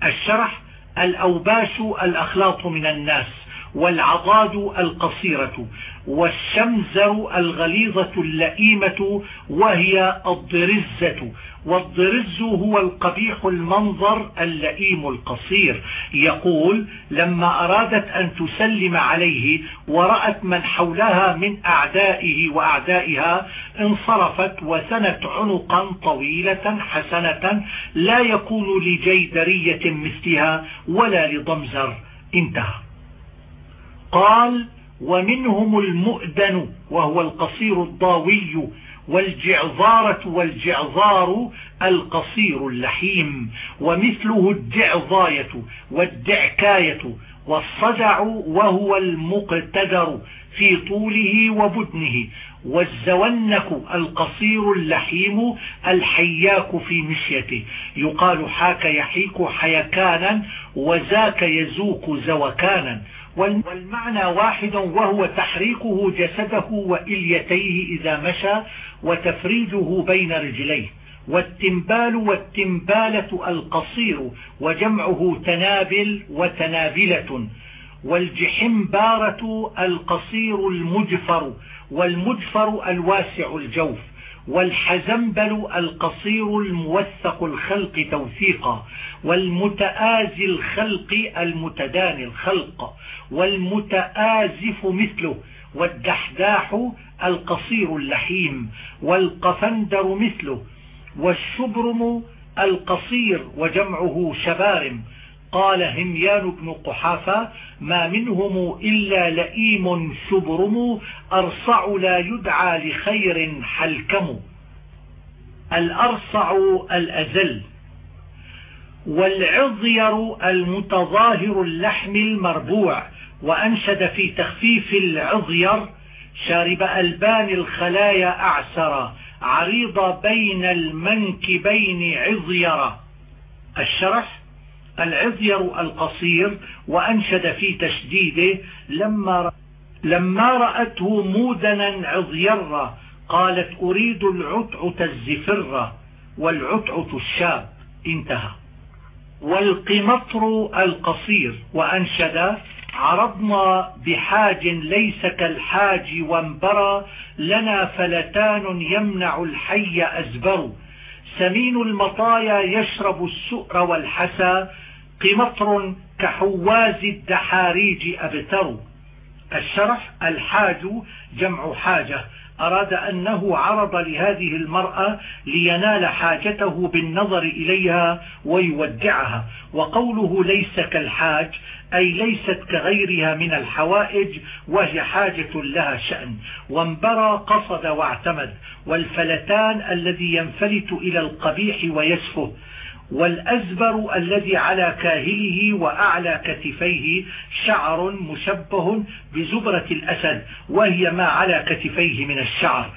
الشرح الأوباش الأخلاط من الناس والعضاد القصيرة والشمزر الغليظة اللئيمة وهي الضرزة. والضرز هو القبيح المنظر اللئيم القصير. يقول لما أرادت أن تسلم عليه ورأت من حولها من أعدائه وأعدائها انصرفت وثنت عنقا طويلة حسنة لا يكون لجيدرية مثلها ولا لضمزر. انتهى. قال ومنهم المؤذن وهو القصير الضاوي والجعظارة والجعظار القصير اللحيم ومثله الجعظاية والدعكاية والصدع وهو المقتدر في طوله وبدنه والزونك القصير اللحيم الحياك في مشيته. يقال حاك يحيك حيكانا وذاك يزوك زوكانا. والمعنى واحد وهو تحريكه جسده وإليتيه إذا مشى وتفريجه بين رجليه والتنبال والتنبالة القصير وجمعه تنابل وتنابلة والجحمبارة القصير المجفر والمجفر الواسع الجوف والحزنبل القصير الموثق الخلق توثيقا والمتآزي الخلق المتداني الخلق والمتآزف مثله والدحداح القصير اللحيم والقفندر مثله والشبرم القصير وجمعه شبارم. قال هميان بن قحافة ما منهم إلا لئيم شبرم أرصع لا يدعى لخير حلكم. الأرصع الأزل والعضير المتظاهر اللحم المربوع. وأنشد في تخفيف العضير شارب ألبان الخلايا أعسر عريض بين المنكبين عضير الشرح العذير القصير وأنشد في تشديده لما لما رأته مودنا عذيرا قالت أريد العتعة الزفرة والعتعة الشاب انتهى. والقمطر القصير وأنشد عرضنا بحاج ليس كالحاج وانبرى لنا فلتان يمنع الحي أزبر. سمين المطايا يشرب السؤر والحسى قمطر كحواز الدحاريج أبتر. الشرح الحاج جمع حاجة. أراد أنه عرض لهذه المرأة لينال حاجته بالنظر إليها ويودعها. وقوله ليس كالحاج أي ليست كغيرها من الحوائج وهي حاجة لها شأن. وانبرى قصد واعتمد. والفلتان الذي ينفلت إلى القبيح ويسفه. والأزبر الذي على كاهله وأعلى كتفيه شعر مشبه بزبرة الأسد وهي ما على كتفيه من الشعر.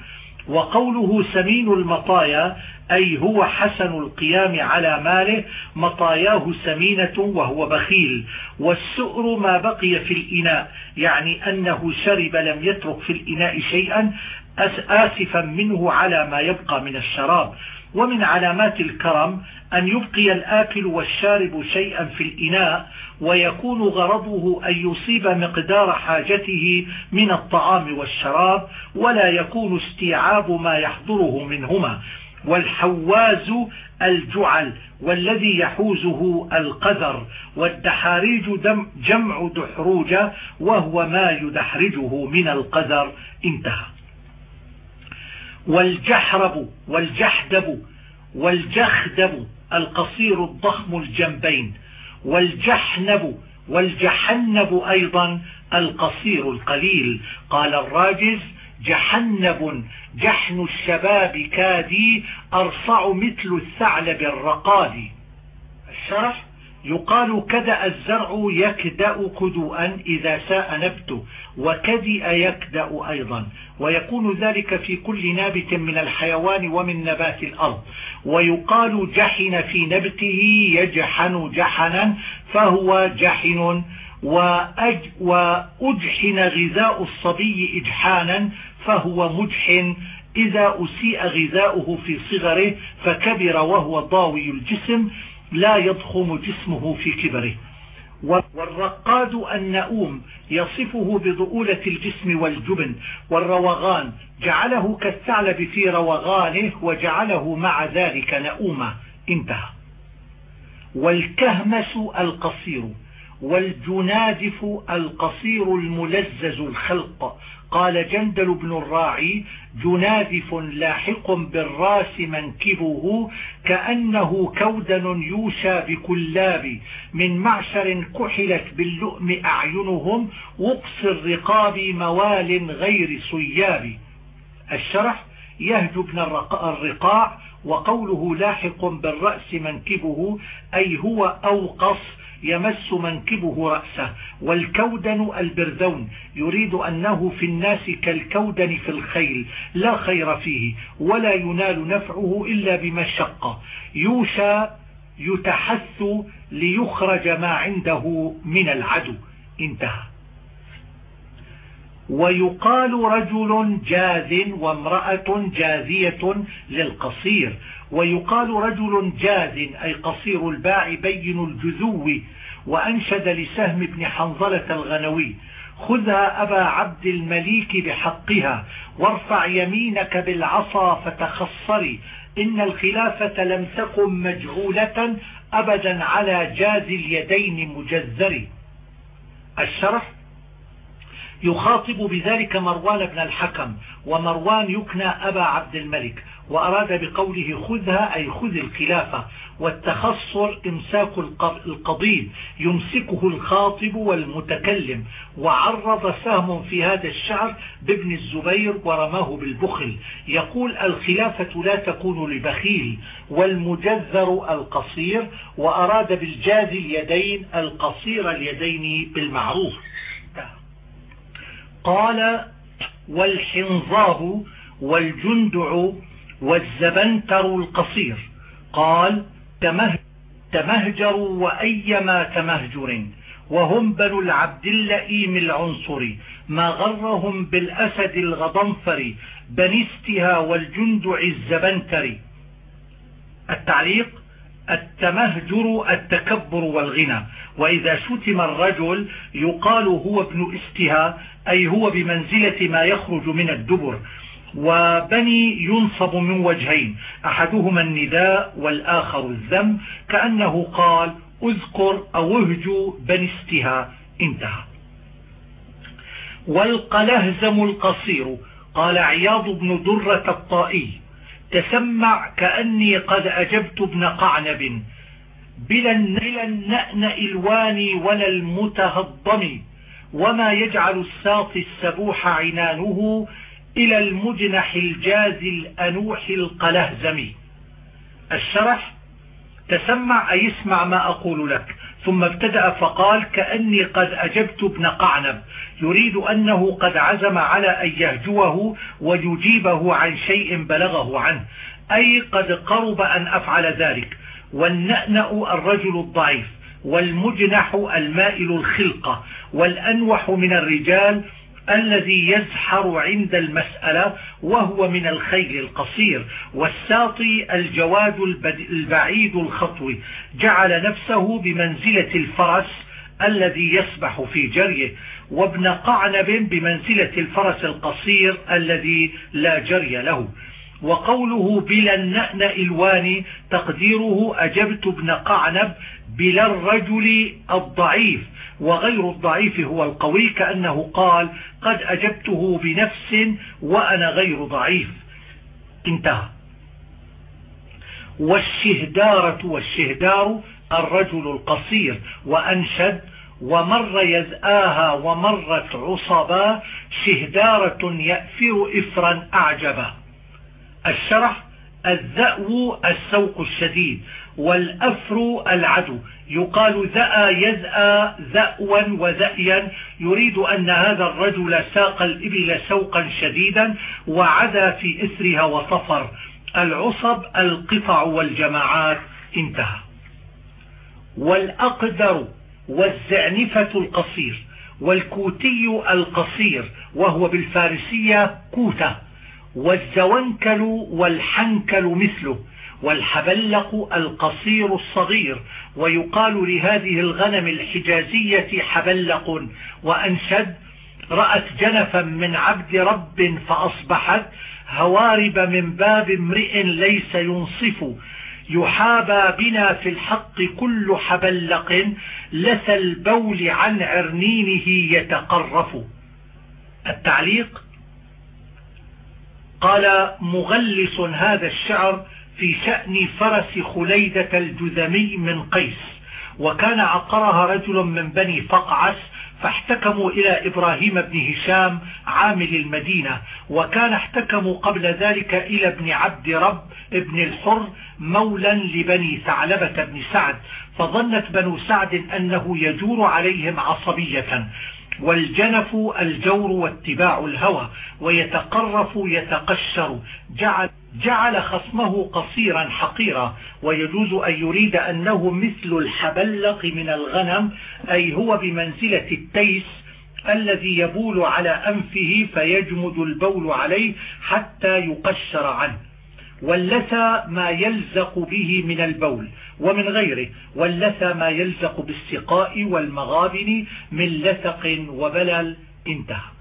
وقوله سمين المطايا أي هو حسن القيام على ماله مطاياه سمينة وهو بخيل. والسؤر ما بقي في الإناء يعني أنه شرب لم يترك في الإناء شيئا آسفا منه على ما يبقى من الشراب. ومن علامات الكرم أن يبقي الآكل والشارب شيئا في الإناء ويكون غرضه أن يصيب مقدار حاجته من الطعام والشراب ولا يكون استيعاب ما يحضره منهما. والحواز الجعل والذي يحوزه القذر والدحاريج جمع دحروجة وهو ما يدحرجه من القذر. انتهى. والجحرب والجحدب والجخدب القصير الضخم الجنبين والجحنب والجحنب أيضا القصير القليل قال الراجز جحنب جحن الشباب كادي أرصع مثل الثعلب الرقادي الشرح يقال كدأ الزرع يكدأ كدوءا إذا ساء نبته وكدئ يكدأ أيضا. ويكون ذلك في كل نابت من الحيوان ومن نبات الأرض. ويقال جحن في نبته يجحن جحنا فهو جحن. وأج وأجحن غذاء الصبي إجحانا فهو مجحن. إذا أسيء غذاؤه في صغره فكبر وهو ضاوي الجسم لا يضخم جسمه في كبره. والرقاد النؤوم يصفه بضؤولة الجسم والجبن والروغان جعله كالثعلب في روغانه وجعله مع ذلك نؤوما. انتهى. والكهمس القصير والجنادف القصير الملزز الخلق قال جندل بن الراعي جنادف لاحق بالراس منكبه كأنه كودن يوشى بكلاب. من معشر كحلت باللؤم أعينهم وقص الرقاب موال غير صياب. الشرح يهج ابن الرقاع وقوله لاحق بالرأس منكبه أي هو أوقص يمس منكبه رأسه والكودن البرذون يريد أنه في الناس كالكودن في الخيل لا خير فيه ولا ينال نفعه إلا بمشقة يوشى يتحث ليخرج ما عنده من العدو. انتهى. ويقال رجل جاذ وامرأة جاذية للقصير. ويقال رجل جاذ أي قصير الباع بين الجذو وأنشد لسهم بن حنظلة الغنوي. خذها أبا عبد المليك بحقها وارفع يمينك بالعصا فتخصري إن الخلافة لم تكن مجعولة أبدا على جاز اليدين مجذر. الشرح يخاطب بذلك مروان بن الحكم ومروان يكنى أبا عبد الملك وأراد بقوله خذها أي خذ الخلافة والتخصر إمساك القضيب يمسكه الخاطب والمتكلم وعرض سهم في هذا الشعر بابن الزبير ورماه بالبخل. يقول الخلافة لا تكون لبخيل والمجذر القصير وأراد بالجاز اليدين القصير اليدين بالمعروف. قال والحنظاب والجندع والزبنتر القصير. قال تمهجروا وأيما تمهجر وهم بنو العبد اللئيم العنصر ما غرهم بالأسد الغضنفر بنستها والجندع الزبنتر. التعليق التمهجر التكبر والغنى. وإذا شتم الرجل يقال هو ابن استها أي هو بمنزلة ما يخرج من الدبر وبني ينصب من وجهين أحدهما النداء والآخر الذم كأنه قال اذكر أو اهجو بني استها انتهى. والقلهزم القصير قال عياض بن درة الطائي تسمع كأني قد أجبت ابن قعنب بلا النأنأ الواني ولا المتهضم. وما يجعل الساطي السبوح عنانه إلى المجنح الجاز الأنوح القلهزم. الشرح تسمع أي اسمع ما أقول لك. ثم ابتدأ فقال كأني قد أجبت ابن قعنب. يريد أنه قد عزم على أن يهجوه ويجيبه عن شيء بلغه عنه. أي قد قرب أن أفعل ذلك. والنأنأ الرجل الضعيف. والمجنح المائل الخلقة والأنوح من الرجال الذي يزحر عند المسألة وهو من الخيل القصير. والساطي الجواد البعيد الخطو جعل نفسه بمنزلة الفرس الذي يسبح في جريه. وابن قعنب بمنزلة الفرس القصير الذي لا جري له. وقوله بلا النأنأ إلواني تقديره أجبت ابن قعنب بلا الرجل الضعيف وغير الضعيف هو القوي كأنه قال قد أجبته بنفس وأنا غير ضعيف. انتهى. والشهدارة والشهدار الرجل القصير وأنشد ومر يزآها ومرت عصبا شهدارة يأفر إفرا أعجبا. الشرح الذأو السوق الشديد والأفر العدو. يقال ذأى يزأى ذأوا وذأيا. يريد أن هذا الرجل ساق الإبل سوقا شديدا وعدا في إثرها وصفر. العصب القطع والجماعات انتهى. والأقدر والزعنفة القصير. والكوتي القصير. وهو بالفارسية كوتة. والزونكل والحنكل مثله والحبلق القصير الصغير ويقال لهذه الغنم الحجازية حبلق. وأنشد رأت جنفا من عبد رب فأصبحت هوارب من باب امرئ ليس ينصف. يحابى بنا في الحق كل حبلق لثى البول عن عرنينه يتقرف. التعليق قال مغلس هذا الشعر في شأن فرس خليدة الجذمي من قيس. وكان عقرها رجل من بني فقعس فاحتكموا إلى إبراهيم بن هشام عامل المدينة. وكان احتكموا قبل ذلك إلى ابن عبد رب ابن الحر مولا لبني ثعلبة بن سعد. فظنت بنو سعد أنه يجور عليهم عصبية. والجنف الجور واتباع الهوى ويتقرف يتقشر جعل, جعل خصمه قصيرا حقيرا ويجوز أن يريد أنه مثل الحبلق من الغنم أي هو بمنزلة التيس الذي يبول على أنفه فيجمد البول عليه حتى يقشر عنه. واللثى ما يلزق به من البول ومن غيره. واللثى ما يلزق بالسقاء والمغابن من لثق وبلل انتهى.